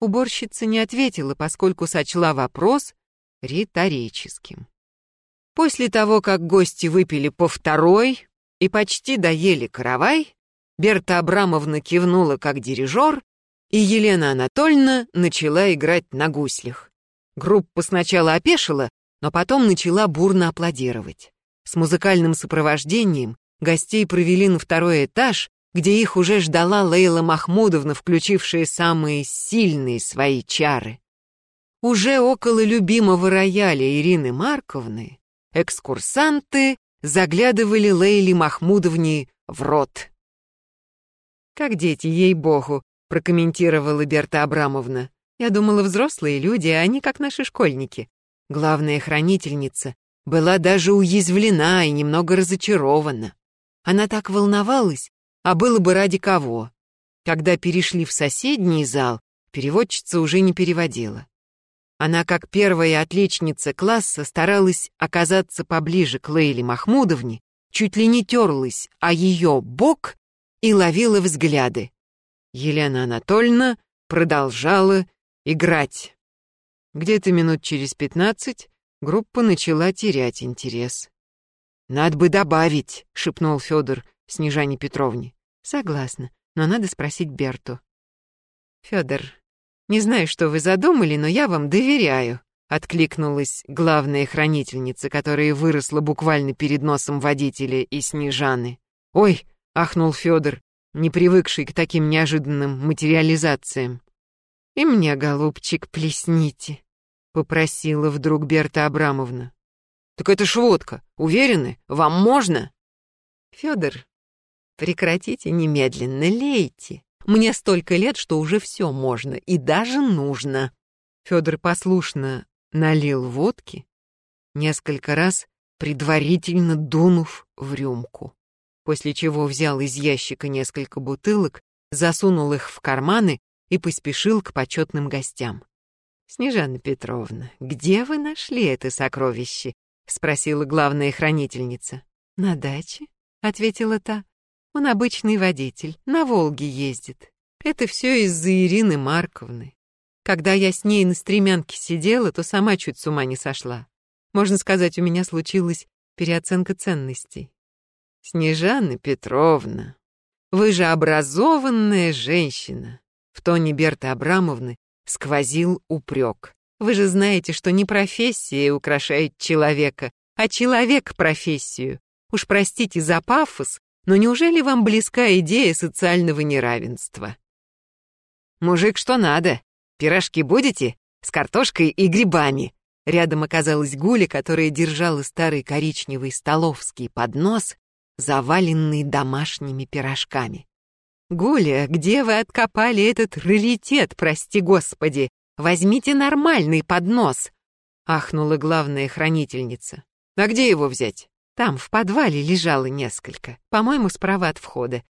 Уборщица не ответила, поскольку сочла вопрос риторическим. После того, как гости выпили по второй и почти доели каравай, Берта Абрамовна кивнула как дирижер, и Елена Анатольевна начала играть на гуслях. Группа сначала опешила, но потом начала бурно аплодировать. С музыкальным сопровождением гостей провели на второй этаж, где их уже ждала Лейла Махмудовна, включившая самые сильные свои чары. Уже около любимого рояля Ирины Марковны экскурсанты заглядывали Лейле Махмудовне в рот. «Как дети, ей-богу», — прокомментировала Берта Абрамовна. «Я думала, взрослые люди, а они как наши школьники. Главная хранительница была даже уязвлена и немного разочарована. Она так волновалась, а было бы ради кого. Когда перешли в соседний зал, переводчица уже не переводила. Она, как первая отличница класса, старалась оказаться поближе к Лейле Махмудовне, чуть ли не терлась о ее бок и ловила взгляды. Елена Анатольевна продолжала играть. Где-то минут через пятнадцать группа начала терять интерес. «Надо бы добавить», — шепнул Федор Снежане Петровне. «Согласна, но надо спросить Берту». «Федор, не знаю, что вы задумали, но я вам доверяю», — откликнулась главная хранительница, которая выросла буквально перед носом водителя и Снежаны. «Ой», — ахнул Федор, не привыкший к таким неожиданным материализациям. «И мне, голубчик, плесните», — попросила вдруг Берта Абрамовна. «Так это ж водка. Уверены? Вам можно?» «Федор, прекратите немедленно, лейте. Мне столько лет, что уже все можно и даже нужно». Федор послушно налил водки, несколько раз предварительно дунув в рюмку, после чего взял из ящика несколько бутылок, засунул их в карманы и поспешил к почетным гостям. «Снежана Петровна, где вы нашли это сокровище?» — спросила главная хранительница. «На даче», — ответила та. «Он обычный водитель, на Волге ездит. Это все из-за Ирины Марковны. Когда я с ней на стремянке сидела, то сама чуть с ума не сошла. Можно сказать, у меня случилась переоценка ценностей. Снежана Петровна, вы же образованная женщина. В тоне Берты Абрамовны сквозил упрек. Вы же знаете, что не профессия украшает человека, а человек профессию. Уж простите за пафос, но неужели вам близка идея социального неравенства? Мужик, что надо? Пирожки будете? С картошкой и грибами. Рядом оказалась Гуля, которая держала старый коричневый столовский поднос, заваленный домашними пирожками. «Гуля, где вы откопали этот раритет, прости господи? Возьмите нормальный поднос!» — ахнула главная хранительница. «А где его взять?» «Там, в подвале, лежало несколько. По-моему, справа от входа.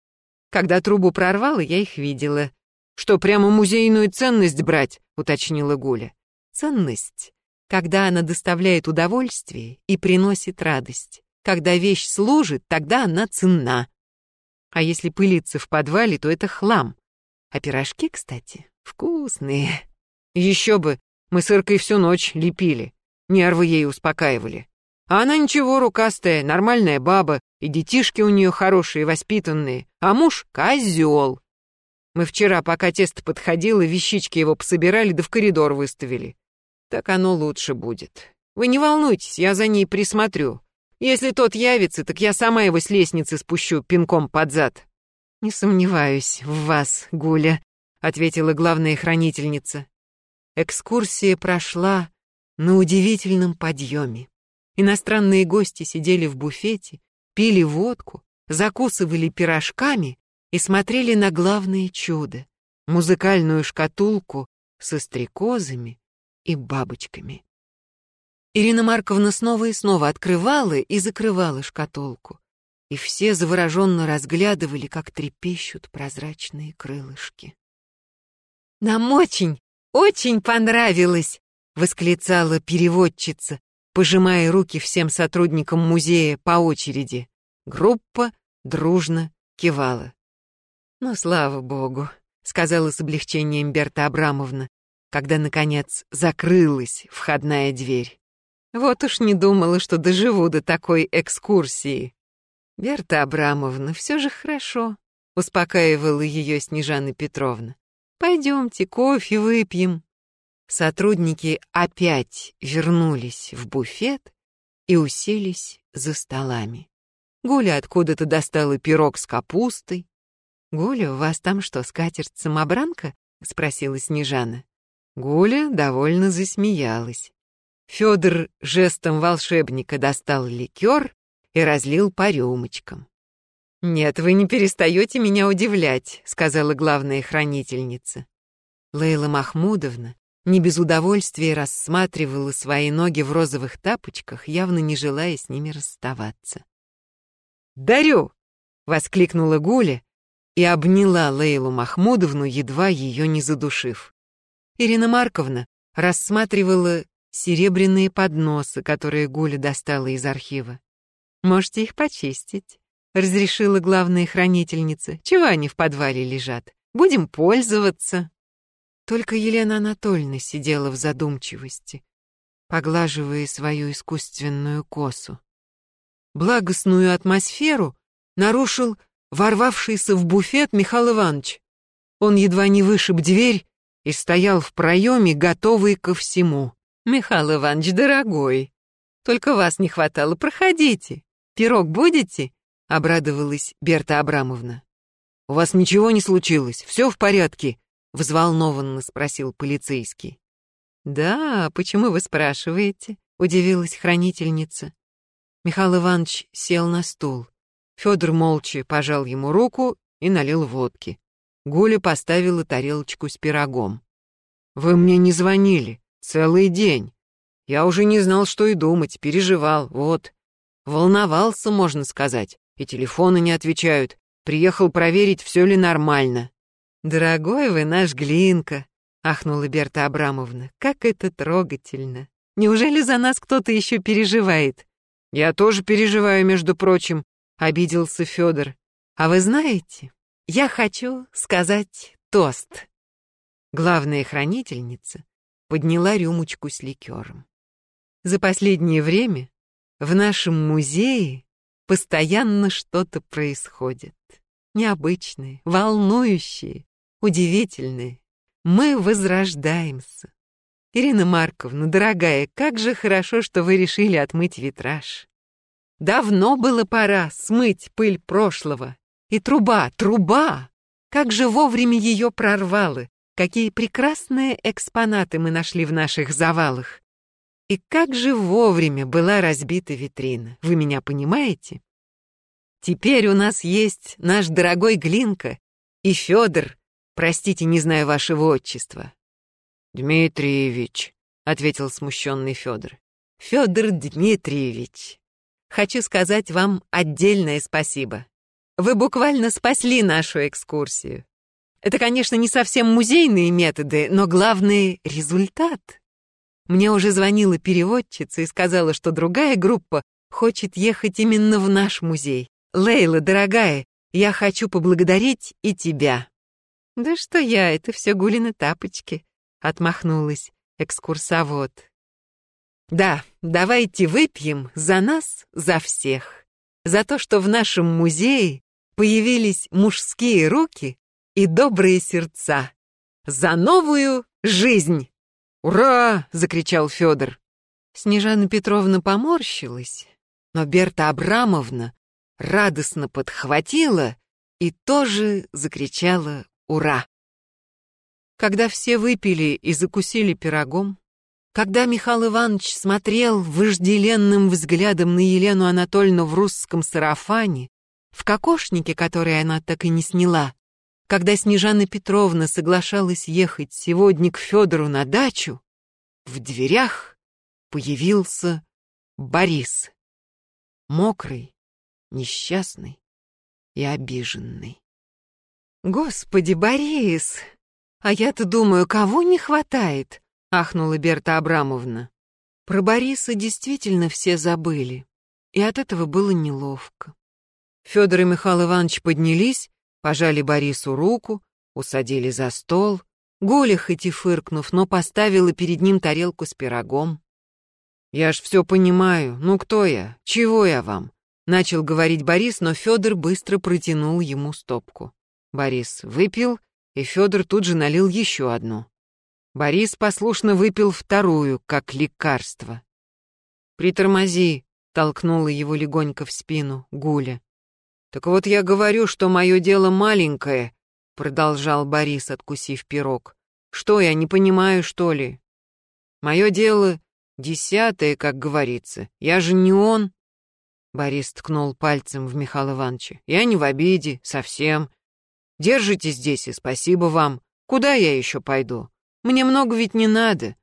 Когда трубу прорвало, я их видела». «Что, прямо музейную ценность брать?» — уточнила Гуля. «Ценность, когда она доставляет удовольствие и приносит радость. Когда вещь служит, тогда она ценна», а если пылиться в подвале, то это хлам. А пирожки, кстати, вкусные. Еще бы, мы с Иркой всю ночь лепили. Нервы ей успокаивали. А она ничего, рукастая, нормальная баба, и детишки у нее хорошие, воспитанные, а муж — козел. Мы вчера, пока тесто подходило, вещички его пособирали да в коридор выставили. Так оно лучше будет. Вы не волнуйтесь, я за ней присмотрю. Если тот явится, так я сама его с лестницы спущу пинком под зад». «Не сомневаюсь в вас, Гуля», — ответила главная хранительница. Экскурсия прошла на удивительном подъеме. Иностранные гости сидели в буфете, пили водку, закусывали пирожками и смотрели на главное чудо — музыкальную шкатулку со стрекозами и бабочками. Ирина Марковна снова и снова открывала и закрывала шкатулку, и все завороженно разглядывали, как трепещут прозрачные крылышки. «Нам очень, очень понравилось!» — восклицала переводчица, пожимая руки всем сотрудникам музея по очереди. Группа дружно кивала. «Ну, слава богу», — сказала с облегчением Берта Абрамовна, когда, наконец, закрылась входная дверь. Вот уж не думала, что доживу до такой экскурсии. Берта Абрамовна, все же хорошо, успокаивала ее Снежана Петровна. Пойдемте, кофе выпьем. Сотрудники опять вернулись в буфет и уселись за столами. Гуля откуда-то достала пирог с капустой. «Гуля, у вас там что, скатерть-самобранка?» — спросила Снежана. Гуля довольно засмеялась. Федор жестом волшебника достал ликер и разлил по рюмочкам. «Нет, вы не перестаете меня удивлять», — сказала главная хранительница. Лейла Махмудовна не без удовольствия рассматривала свои ноги в розовых тапочках, явно не желая с ними расставаться. «Дарю!» — воскликнула Гуля и обняла Лейлу Махмудовну, едва ее не задушив. Ирина Марковна рассматривала серебряные подносы, которые Гуля достала из архива. «Можете их почистить», — разрешила главная хранительница. «Чего они в подвале лежат? Будем пользоваться». Только Елена Анатольевна сидела в задумчивости, поглаживая свою искусственную косу. Благостную атмосферу нарушил ворвавшийся в буфет Михаил Иванович. Он едва не вышиб дверь и стоял в проеме, готовый ко всему. «Михаил Иванович, дорогой, только вас не хватало, проходите. Пирог будете?» — обрадовалась Берта Абрамовна. «У вас ничего не случилось, все в порядке?» — взволнованно спросил полицейский. «Да, почему вы спрашиваете?» — удивилась хранительница. Михаил Иванович сел на стул. Федор молча пожал ему руку и налил водки. Гуля поставила тарелочку с пирогом. «Вы мне не звонили. Целый день. Я уже не знал, что и думать, переживал, вот. Волновался, можно сказать, и телефоны не отвечают. Приехал проверить, все ли нормально. «Дорогой вы наш Глинка», — ахнула Берта Абрамовна, — «как это трогательно. Неужели за нас кто-то еще переживает?» «Я тоже переживаю, между прочим», — обиделся Федор. «А вы знаете, я хочу сказать тост». Главная хранительница подняла рюмочку с ликером. За последнее время в нашем музее постоянно что-то происходит. Необычное, волнующее, удивительное. Мы возрождаемся. Ирина Марковна, дорогая, как же хорошо, что вы решили отмыть витраж. Давно было пора смыть пыль прошлого. И труба, труба! Как же вовремя ее прорвало! Какие прекрасные экспонаты мы нашли в наших завалах! И как же вовремя была разбита витрина, вы меня понимаете? Теперь у нас есть наш дорогой Глинка и Федор, простите, не знаю вашего отчества. Дмитриевич, ответил смущенный Федор. Федор Дмитриевич, хочу сказать вам отдельное спасибо. Вы буквально спасли нашу экскурсию. Это, конечно, не совсем музейные методы, но главный результат. Мне уже звонила переводчица и сказала, что другая группа хочет ехать именно в наш музей. Лейла, дорогая, я хочу поблагодарить и тебя. Да что я, это все Гулины тапочки, отмахнулась экскурсовод. Да, давайте выпьем за нас, за всех. За то, что в нашем музее появились мужские руки и добрые сердца. За новую жизнь! «Ура!» — закричал Федор. Снежана Петровна поморщилась, но Берта Абрамовна радостно подхватила и тоже закричала «Ура!». Когда все выпили и закусили пирогом, когда Михаил Иванович смотрел вожделенным взглядом на Елену Анатольевну в русском сарафане, в кокошнике, который она так и не сняла, когда Снежана Петровна соглашалась ехать сегодня к Федору на дачу, в дверях появился Борис. Мокрый, несчастный и обиженный. «Господи, Борис! А я-то думаю, кого не хватает?» — ахнула Берта Абрамовна. Про Бориса действительно все забыли, и от этого было неловко. Федор и Михаил Иванович поднялись Пожали Борису руку, усадили за стол. Голя хоть и фыркнув, но поставила перед ним тарелку с пирогом. «Я ж все понимаю. Ну кто я? Чего я вам? Начал говорить Борис, но Федор быстро протянул ему стопку. Борис выпил, и Федор тут же налил еще одну. Борис послушно выпил вторую, как лекарство. «Притормози», — толкнула его легонько в спину Гуля. «Так вот я говорю, что мое дело маленькое», — продолжал Борис, откусив пирог. «Что, я не понимаю, что ли? Мое дело десятое, как говорится. Я же не он». Борис ткнул пальцем в Михаила Ивановича. «Я не в обиде, совсем. Держите здесь, и спасибо вам. Куда я еще пойду? Мне много ведь не надо.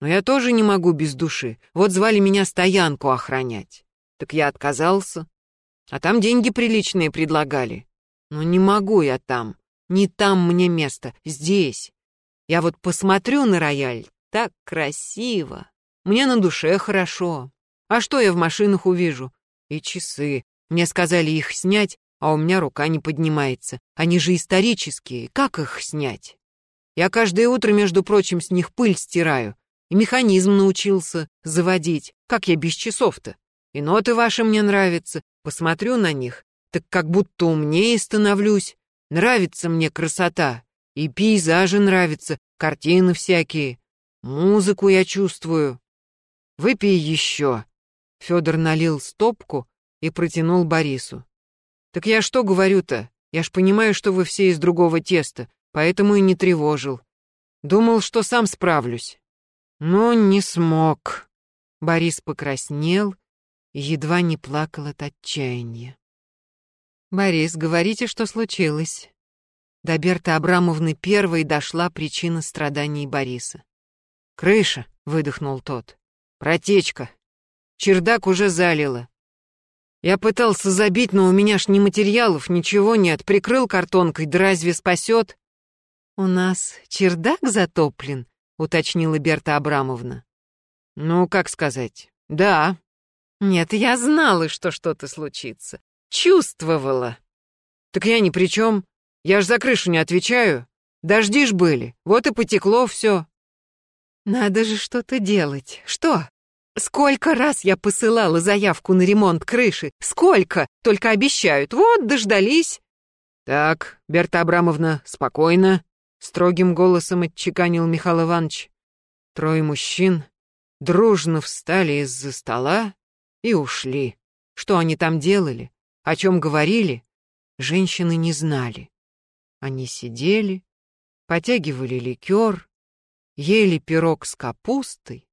Но я тоже не могу без души. Вот звали меня стоянку охранять. Так я отказался. А там деньги приличные предлагали. Но не могу я там. Не там мне место, здесь. Я вот посмотрю на рояль, так красиво. Мне на душе хорошо. А что я в машинах увижу? И часы. Мне сказали их снять, а у меня рука не поднимается. Они же исторические, как их снять? Я каждое утро, между прочим, с них пыль стираю. И механизм научился заводить. Как я без часов-то? И ноты ваши мне нравятся. Посмотрю на них, так как будто умнее становлюсь. Нравится мне красота. И пейзажи нравятся, картины всякие. Музыку я чувствую. Выпей еще. Федор налил стопку и протянул Борису. Так я что говорю-то? Я ж понимаю, что вы все из другого теста, поэтому и не тревожил. Думал, что сам справлюсь. Но не смог. Борис покраснел и едва не плакал от отчаяния. «Борис, говорите, что случилось?» До Берты Абрамовны первой дошла причина страданий Бориса. «Крыша», — выдохнул тот. «Протечка. Чердак уже залило. Я пытался забить, но у меня ж ни материалов, ничего нет. Прикрыл картонкой, да разве спасет?» «У нас чердак затоплен», — уточнила Берта Абрамовна. «Ну, как сказать, да». «Нет, я знала, что что-то случится. Чувствовала. Так я ни при чем. Я ж за крышу не отвечаю. Дожди ж были, вот и потекло все. Надо же что-то делать. Что? Сколько раз я посылала заявку на ремонт крыши? Сколько? Только обещают. Вот, дождались. Так, Берта Абрамовна, спокойно. Строгим голосом отчеканил Михаил Иванович. Трое мужчин дружно встали из-за стола и ушли. Что они там делали? О чем говорили, женщины не знали. Они сидели, потягивали ликер, ели пирог с капустой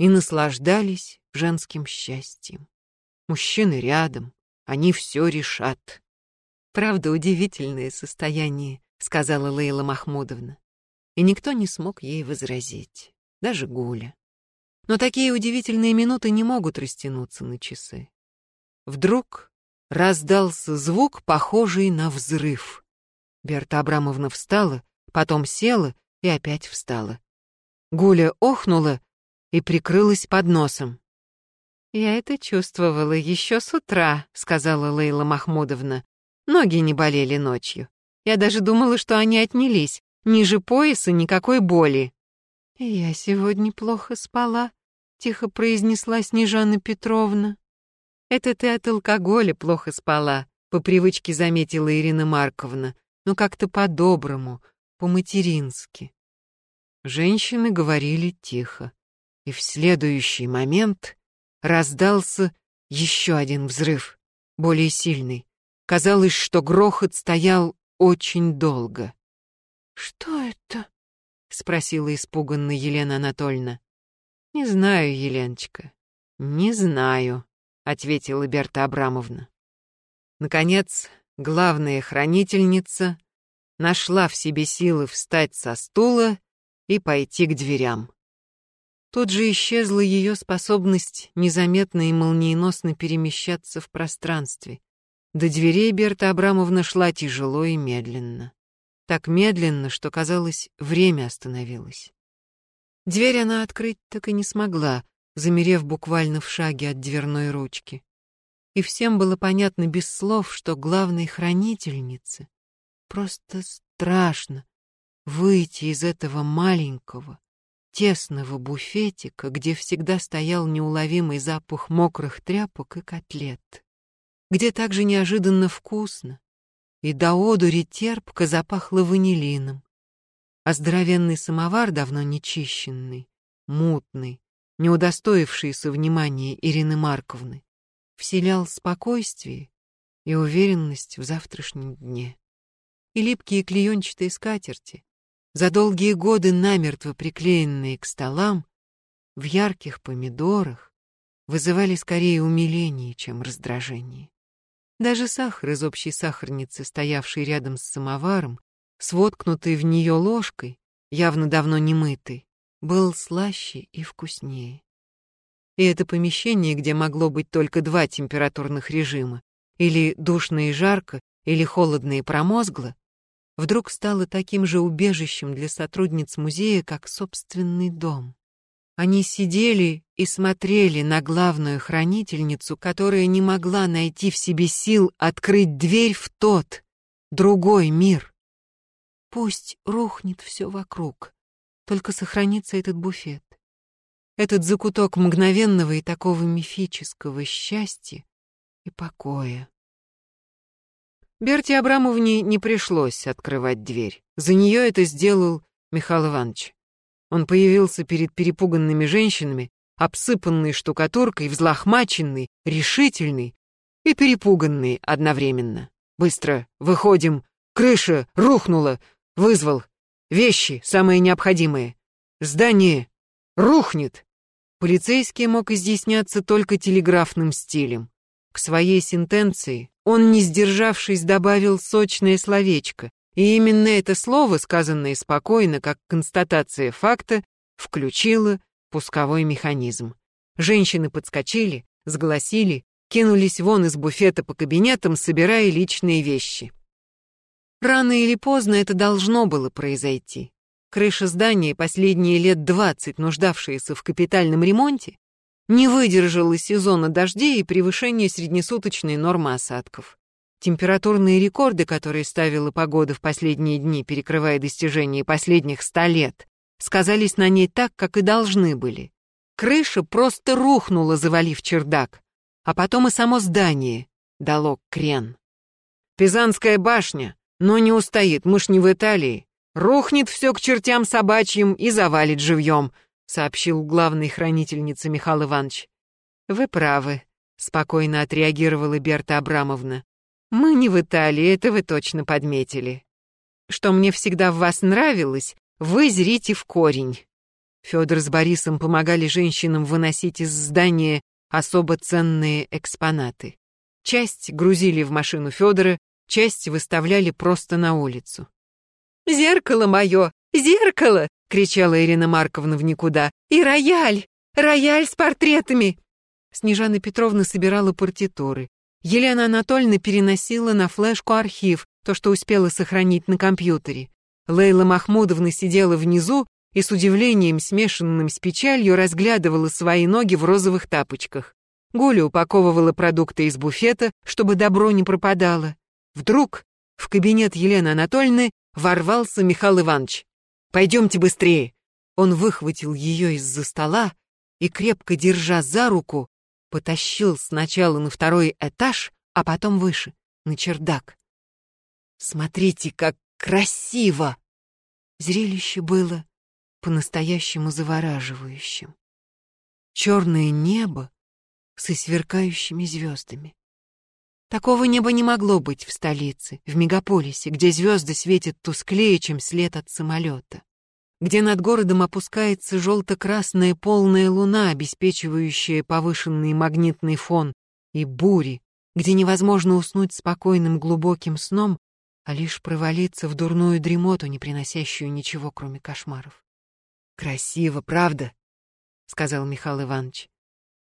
и наслаждались женским счастьем. Мужчины рядом, они все решат. «Правда, удивительное состояние», — сказала Лейла Махмудовна. И никто не смог ей возразить, даже Гуля. Но такие удивительные минуты не могут растянуться на часы. Вдруг Раздался звук, похожий на взрыв. Берта Абрамовна встала, потом села и опять встала. Гуля охнула и прикрылась под носом. «Я это чувствовала еще с утра», — сказала Лейла Махмудовна. «Ноги не болели ночью. Я даже думала, что они отнялись. Ниже пояса никакой боли». «Я сегодня плохо спала», — тихо произнесла Снежана Петровна. «Это ты от алкоголя плохо спала», — по привычке заметила Ирина Марковна, но как-то по-доброму, по-матерински. Женщины говорили тихо, и в следующий момент раздался еще один взрыв, более сильный. Казалось, что грохот стоял очень долго. «Что это?» — спросила испуганно Елена Анатольевна. «Не знаю, Еленочка, не знаю», — ответила Берта Абрамовна. Наконец, главная хранительница нашла в себе силы встать со стула и пойти к дверям. Тут же исчезла ее способность незаметно и молниеносно перемещаться в пространстве. До дверей Берта Абрамовна шла тяжело и медленно. Так медленно, что, казалось, время остановилось. Дверь она открыть так и не смогла, замерев буквально в шаге от дверной ручки. И всем было понятно без слов, что главной хранительнице просто страшно выйти из этого маленького, тесного буфетика, где всегда стоял неуловимый запах мокрых тряпок и котлет. где также неожиданно вкусно, и до одури терпко запахло ванилином, а здоровенный самовар, давно нечищенный, мутный, не удостоившийся внимания Ирины Марковны, вселял спокойствие и уверенность в завтрашнем дне. И липкие клеенчатые скатерти, за долгие годы намертво приклеенные к столам, в ярких помидорах, вызывали скорее умиление, чем раздражение. Даже сахар из общей сахарницы, стоявший рядом с самоваром, с в нее ложкой, явно давно не мытый, был слаще и вкуснее. И это помещение, где могло быть только два температурных режима, или душно и жарко, или холодно и промозгло, вдруг стало таким же убежищем для сотрудниц музея, как собственный дом. Они сидели и смотрели на главную хранительницу, которая не могла найти в себе сил открыть дверь в тот, другой мир. Пусть рухнет все вокруг, только сохранится этот буфет. Этот закуток мгновенного и такого мифического счастья и покоя. Берте Абрамовне не пришлось открывать дверь. За нее это сделал Михаил Иванович. Он появился перед перепуганными женщинами, обсыпанный штукатуркой, взлохмаченный, решительный и перепуганный одновременно. «Быстро! Выходим! Крыша рухнула!» Вызвал. «Вещи, самые необходимые! Здание рухнет!» Полицейский мог изъясняться только телеграфным стилем. К своей сентенции он, не сдержавшись, добавил сочное словечко, и именно это слово, сказанное спокойно, как констатация факта, включило пусковой механизм. Женщины подскочили, сгласили, кинулись вон из буфета по кабинетам, собирая личные вещи. Рано или поздно это должно было произойти. Крыша здания, последние лет двадцать нуждавшаяся в капитальном ремонте, не выдержала сезона дождей и превышения среднесуточной нормы осадков. Температурные рекорды, которые ставила погода в последние дни, перекрывая достижения последних ста лет, сказались на ней так, как и должны были. Крыша просто рухнула, завалив чердак, а потом и само здание дало крен. Пизанская башня, но не устоит, мы ж не в Италии. Рухнет все к чертям собачьим и завалит живьем, сообщил главной хранительнице Михаил Иванович. Вы правы, спокойно отреагировала Берта Абрамовна. Мы не в Италии, это вы точно подметили. Что мне всегда в вас нравилось, вы зрите в корень. Федор с Борисом помогали женщинам выносить из здания особо ценные экспонаты. Часть грузили в машину Федора, часть выставляли просто на улицу. «Зеркало мое! Зеркало!» — кричала Ирина Марковна в никуда. «И рояль! Рояль с портретами!» Снежана Петровна собирала партитуры. Елена Анатольевна переносила на флешку архив, то, что успела сохранить на компьютере. Лейла Махмудовна сидела внизу и с удивлением, смешанным с печалью, разглядывала свои ноги в розовых тапочках. Гуля упаковывала продукты из буфета, чтобы добро не пропадало. Вдруг в кабинет Елены Анатольевны ворвался Михаил Иванович. «Пойдемте быстрее!» Он выхватил ее из-за стола и, крепко держа за руку, потащил сначала на второй этаж, а потом выше, на чердак. Смотрите, как красиво! Зрелище было по-настоящему завораживающим. Черное небо со сверкающими звездами. Такого неба не могло быть в столице, в мегаполисе, где звезды светят тусклее, чем след от самолета где над городом опускается желто-красная полная луна, обеспечивающая повышенный магнитный фон, и бури, где невозможно уснуть спокойным глубоким сном, а лишь провалиться в дурную дремоту, не приносящую ничего, кроме кошмаров. «Красиво, правда?» — сказал Михаил Иванович.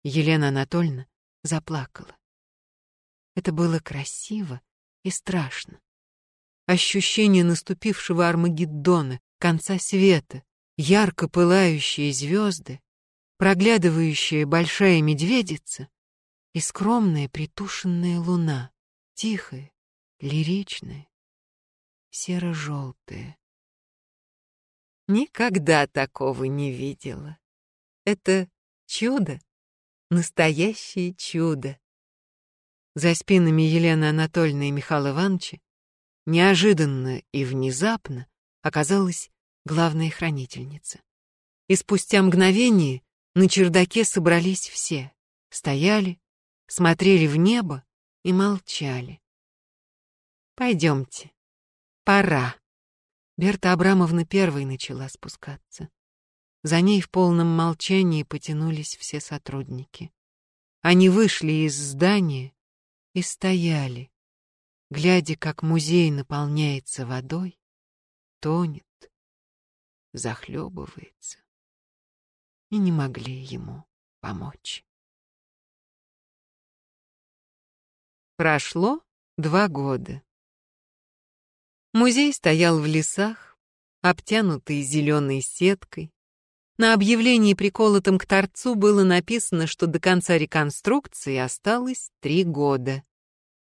Елена Анатольевна заплакала. Это было красиво и страшно. Ощущение наступившего Армагеддона, конца света, ярко пылающие звезды, проглядывающая большая медведица и скромная притушенная луна, тихая, лиричная, серо-желтая. Никогда такого не видела. Это чудо, настоящее чудо. За спинами Елены Анатольевны и Михаила Ивановича неожиданно и внезапно оказалась главная хранительница. И спустя мгновение на чердаке собрались все, стояли, смотрели в небо и молчали. «Пойдемте, пора». Берта Абрамовна первой начала спускаться. За ней в полном молчании потянулись все сотрудники. Они вышли из здания и стояли, глядя, как музей наполняется водой, тонет, захлебывается, и не могли ему помочь. Прошло два года. Музей стоял в лесах, обтянутый зеленой сеткой. На объявлении, приколотом к торцу, было написано, что до конца реконструкции осталось три года.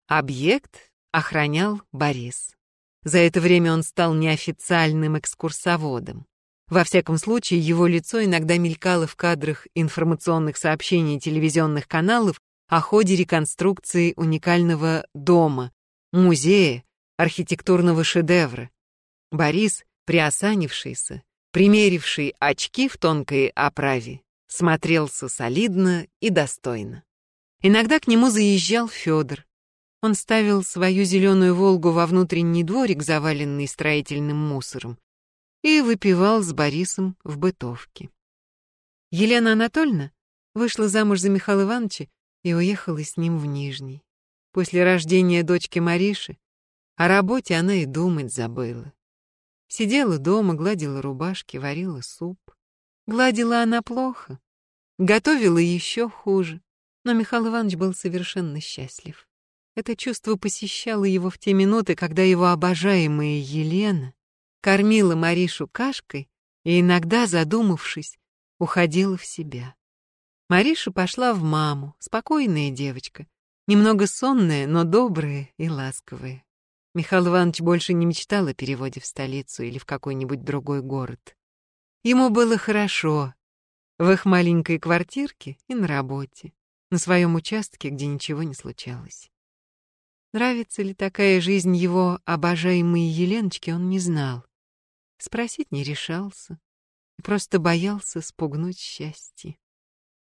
Объект охранял Борис. За это время он стал неофициальным экскурсоводом. Во всяком случае, его лицо иногда мелькало в кадрах информационных сообщений телевизионных каналов о ходе реконструкции уникального дома, музея, архитектурного шедевра. Борис, приосанившийся, примеривший очки в тонкой оправе, смотрелся солидно и достойно. Иногда к нему заезжал Федор. Он ставил свою зеленую «Волгу» во внутренний дворик, заваленный строительным мусором, и выпивал с Борисом в бытовке. Елена Анатольевна вышла замуж за Михаила Ивановича и уехала с ним в Нижний. После рождения дочки Мариши о работе она и думать забыла. Сидела дома, гладила рубашки, варила суп. Гладила она плохо, готовила еще хуже. Но Михаил Иванович был совершенно счастлив. Это чувство посещало его в те минуты, когда его обожаемая Елена кормила Маришу кашкой и иногда, задумавшись, уходила в себя. Мариша пошла в маму, спокойная девочка, немного сонная, но добрая и ласковая. Михаил Иванович больше не мечтал о переводе в столицу или в какой-нибудь другой город. Ему было хорошо в их маленькой квартирке и на работе, на своем участке, где ничего не случалось. Нравится ли такая жизнь его обожаемой Еленочке, он не знал. Спросить не решался просто боялся спугнуть счастье.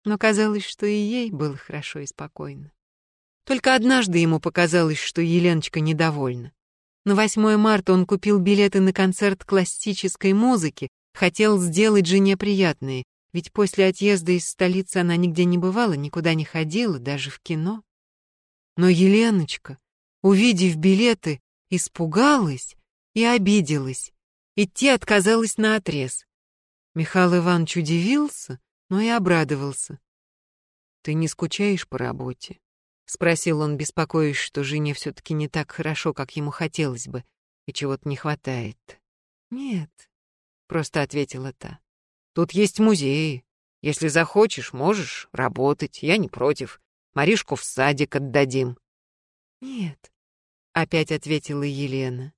Но казалось, что и ей было хорошо и спокойно. Только однажды ему показалось, что Еленочка недовольна. На 8 марта он купил билеты на концерт классической музыки, хотел сделать жене приятное, ведь после отъезда из столицы она нигде не бывала, никуда не ходила, даже в кино. Но Еленочка, увидев билеты, испугалась и обиделась. Идти отказалась на отрез. Михаил Иванович удивился, но и обрадовался. «Ты не скучаешь по работе?» — спросил он, беспокоясь, что жене все-таки не так хорошо, как ему хотелось бы, и чего-то не хватает. «Нет», — просто ответила та. «Тут есть музеи. Если захочешь, можешь работать, я не против. Маришку в садик отдадим». «Нет», — опять ответила Елена,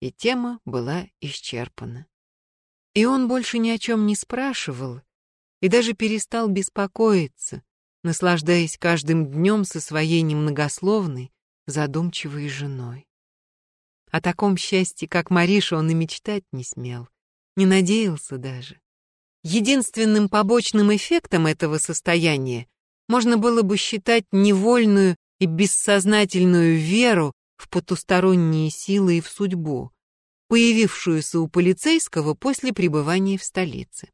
и тема была исчерпана. И он больше ни о чем не спрашивал и даже перестал беспокоиться, наслаждаясь каждым днем со своей немногословной, задумчивой женой. О таком счастье, как Мариша, он и мечтать не смел, не надеялся даже. Единственным побочным эффектом этого состояния можно было бы считать невольную и бессознательную веру в потусторонние силы и в судьбу, появившуюся у полицейского после пребывания в столице.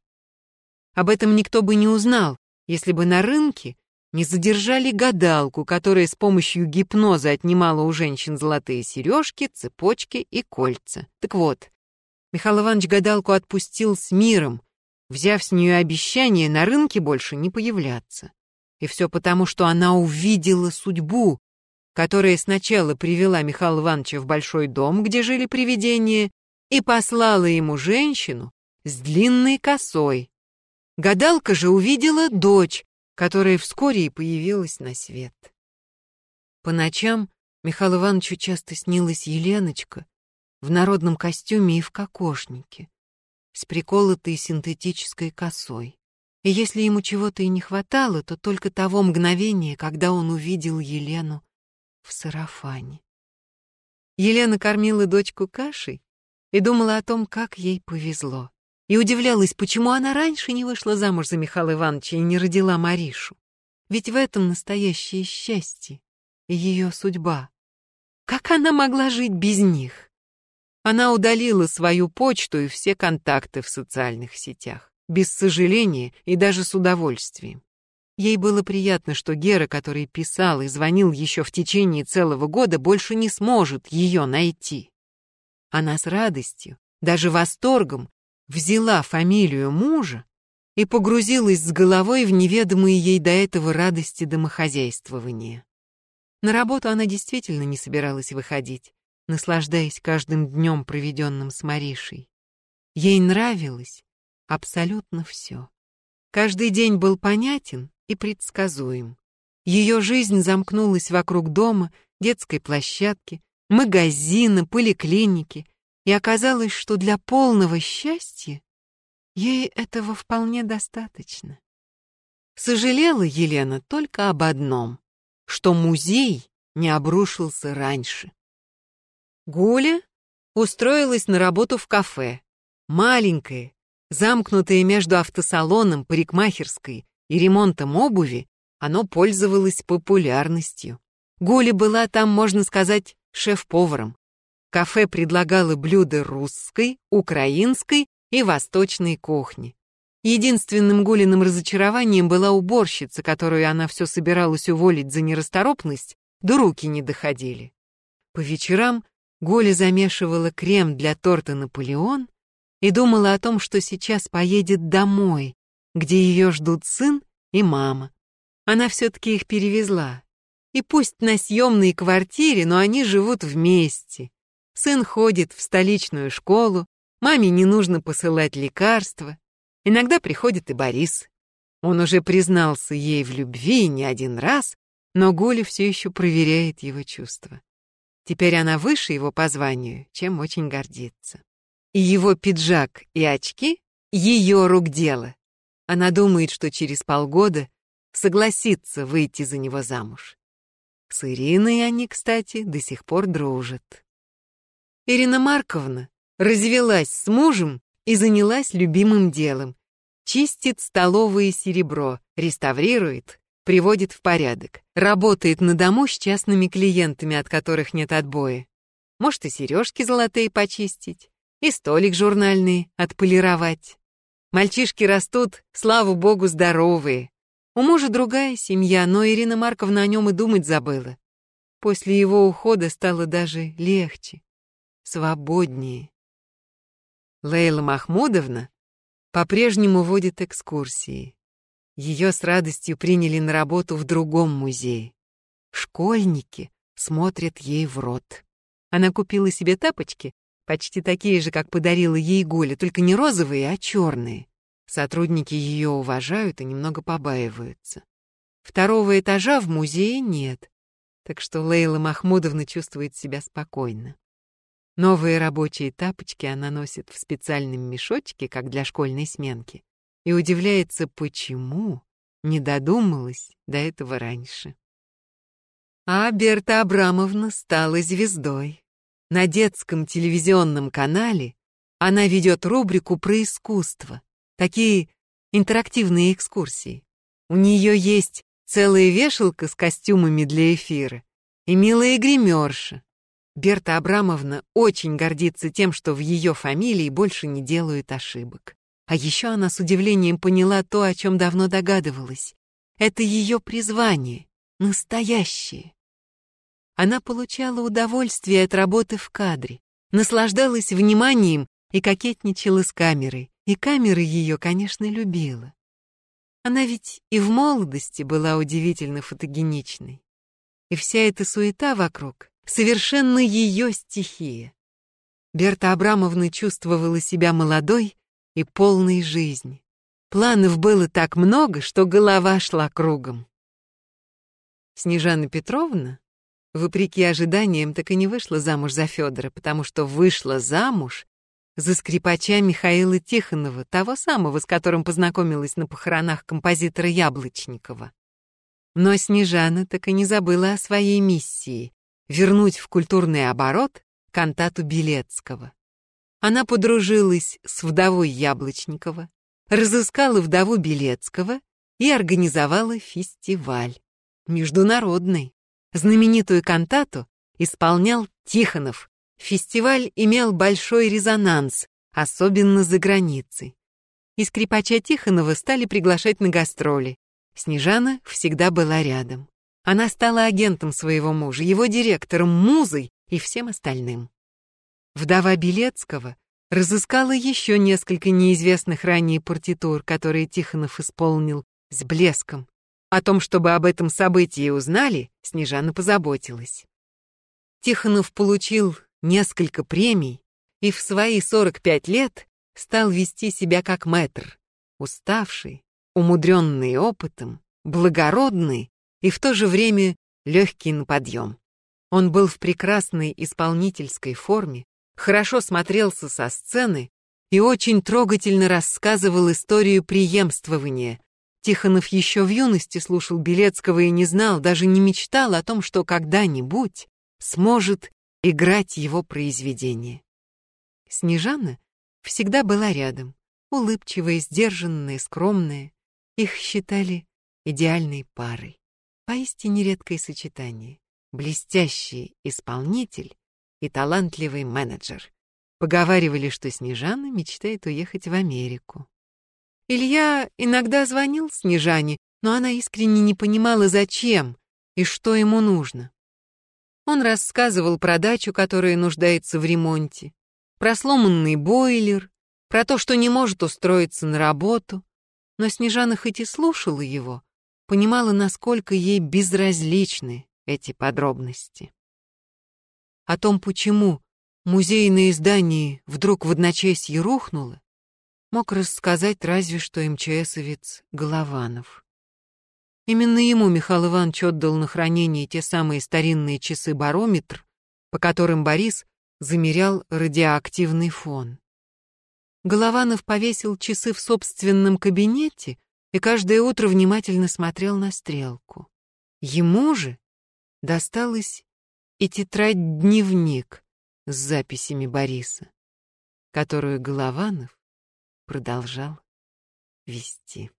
Об этом никто бы не узнал, если бы на рынке не задержали гадалку, которая с помощью гипноза отнимала у женщин золотые сережки, цепочки и кольца. Так вот, Михаил Иванович гадалку отпустил с миром, взяв с нее обещание на рынке больше не появляться. И все потому, что она увидела судьбу, которая сначала привела Михаила Ивановича в большой дом, где жили привидения, и послала ему женщину с длинной косой, Гадалка же увидела дочь, которая вскоре и появилась на свет. По ночам Михаилу Ивановичу часто снилась Еленочка в народном костюме и в кокошнике, с приколотой синтетической косой. И если ему чего-то и не хватало, то только того мгновения, когда он увидел Елену в сарафане. Елена кормила дочку кашей и думала о том, как ей повезло. И удивлялась, почему она раньше не вышла замуж за Михаила Ивановича и не родила Маришу. Ведь в этом настоящее счастье и ее судьба. Как она могла жить без них? Она удалила свою почту и все контакты в социальных сетях, без сожаления и даже с удовольствием. Ей было приятно, что Гера, который писал и звонил еще в течение целого года, больше не сможет ее найти. Она с радостью, даже восторгом, взяла фамилию мужа и погрузилась с головой в неведомые ей до этого радости домохозяйствования. На работу она действительно не собиралась выходить, наслаждаясь каждым днем, проведенным с Маришей. Ей нравилось абсолютно все. Каждый день был понятен и предсказуем. Ее жизнь замкнулась вокруг дома, детской площадки, магазина, поликлиники, и оказалось, что для полного счастья ей этого вполне достаточно. Сожалела Елена только об одном, что музей не обрушился раньше. Гуля устроилась на работу в кафе, маленькое, замкнутое между автосалоном, парикмахерской и ремонтом обуви, оно пользовалось популярностью. Гуля была там, можно сказать, шеф-поваром. Кафе предлагало блюда русской, украинской и восточной кухни. Единственным Гулиным разочарованием была уборщица, которую она все собиралась уволить за нерасторопность, да руки не доходили. По вечерам Гуля замешивала крем для торта «Наполеон» и думала о том, что сейчас поедет домой, где ее ждут сын и мама. Она все-таки их перевезла. И пусть на съемной квартире, но они живут вместе. Сын ходит в столичную школу, маме не нужно посылать лекарства. Иногда приходит и Борис. Он уже признался ей в любви не один раз, но Гуля все еще проверяет его чувства. Теперь она выше его по званию, чем очень гордится. Его пиджак и очки — ее рук дело. Она думает, что через полгода согласится выйти за него замуж. С Ириной они, кстати, до сих пор дружат. Ирина Марковна развелась с мужем и занялась любимым делом. Чистит столовое серебро, реставрирует, приводит в порядок. Работает на дому с частными клиентами, от которых нет отбоя. Может и сережки золотые почистить, и столик журнальный отполировать. Мальчишки растут, слава богу, здоровые. У мужа другая семья, но Ирина Марковна о нем и думать забыла. После его ухода стало даже легче, свободнее. Лейла Махмудовна по-прежнему водит экскурсии. Ее с радостью приняли на работу в другом музее. Школьники смотрят ей в рот. Она купила себе тапочки, почти такие же, как подарила ей Голя, только не розовые, а черные. Сотрудники ее уважают и немного побаиваются. Второго этажа в музее нет, так что Лейла Махмудовна чувствует себя спокойно. Новые рабочие тапочки она носит в специальном мешочке, как для школьной сменки, и удивляется, почему не додумалась до этого раньше. А Берта Абрамовна стала звездой. На детском телевизионном канале она ведет рубрику про искусство, такие интерактивные экскурсии. У нее есть целая вешалка с костюмами для эфира и милая гримерша. Берта Абрамовна очень гордится тем, что в ее фамилии больше не делают ошибок. А еще она с удивлением поняла то, о чем давно догадывалась. Это ее призвание, настоящее. Она получала удовольствие от работы в кадре, наслаждалась вниманием и кокетничала с камерой. И камера ее, конечно, любила. Она ведь и в молодости была удивительно фотогеничной. И вся эта суета вокруг — совершенно ее стихия. Берта Абрамовна чувствовала себя молодой и полной жизни. Планов было так много, что голова шла кругом. Снежана Петровна вопреки ожиданиям, так и не вышла замуж за Федора, потому что вышла замуж за скрипача Михаила Тихонова, того самого, с которым познакомилась на похоронах композитора Яблочникова. Но Снежана так и не забыла о своей миссии вернуть в культурный оборот кантату Белецкого. Она подружилась с вдовой Яблочникова, разыскала вдову Белецкого и организовала фестиваль. Международный. Знаменитую кантату исполнял Тихонов. Фестиваль имел большой резонанс, особенно за границей. И скрипача Тихонова стали приглашать на гастроли. Снежана всегда была рядом. Она стала агентом своего мужа, его директором, музой и всем остальным. Вдова Белецкого разыскала еще несколько неизвестных ранее партитур, которые Тихонов исполнил с блеском. О том, чтобы об этом событии узнали, Снежана позаботилась. Тихонов получил несколько премий и в свои 45 лет стал вести себя как мэтр, уставший, умудренный опытом, благородный и в то же время легкий на подъем. Он был в прекрасной исполнительской форме, хорошо смотрелся со сцены и очень трогательно рассказывал историю преемствования. Тихонов еще в юности слушал Белецкого и не знал, даже не мечтал о том, что когда-нибудь сможет играть его произведение. Снежана всегда была рядом, улыбчивая, сдержанная, скромная. Их считали идеальной парой. Поистине редкое сочетание. Блестящий исполнитель и талантливый менеджер. Поговаривали, что Снежана мечтает уехать в Америку. Илья иногда звонил Снежане, но она искренне не понимала, зачем и что ему нужно. Он рассказывал про дачу, которая нуждается в ремонте, про сломанный бойлер, про то, что не может устроиться на работу. Но Снежана хоть и слушала его, понимала, насколько ей безразличны эти подробности. О том, почему музейное здание вдруг в одночасье рухнуло, мог рассказать разве что МЧСовец Голованов. Именно ему Михаил Иванович отдал на хранение те самые старинные часы-барометр, по которым Борис замерял радиоактивный фон. Голованов повесил часы в собственном кабинете и каждое утро внимательно смотрел на стрелку. Ему же досталось и тетрадь-дневник с записями Бориса, которую Голованов продолжал вести.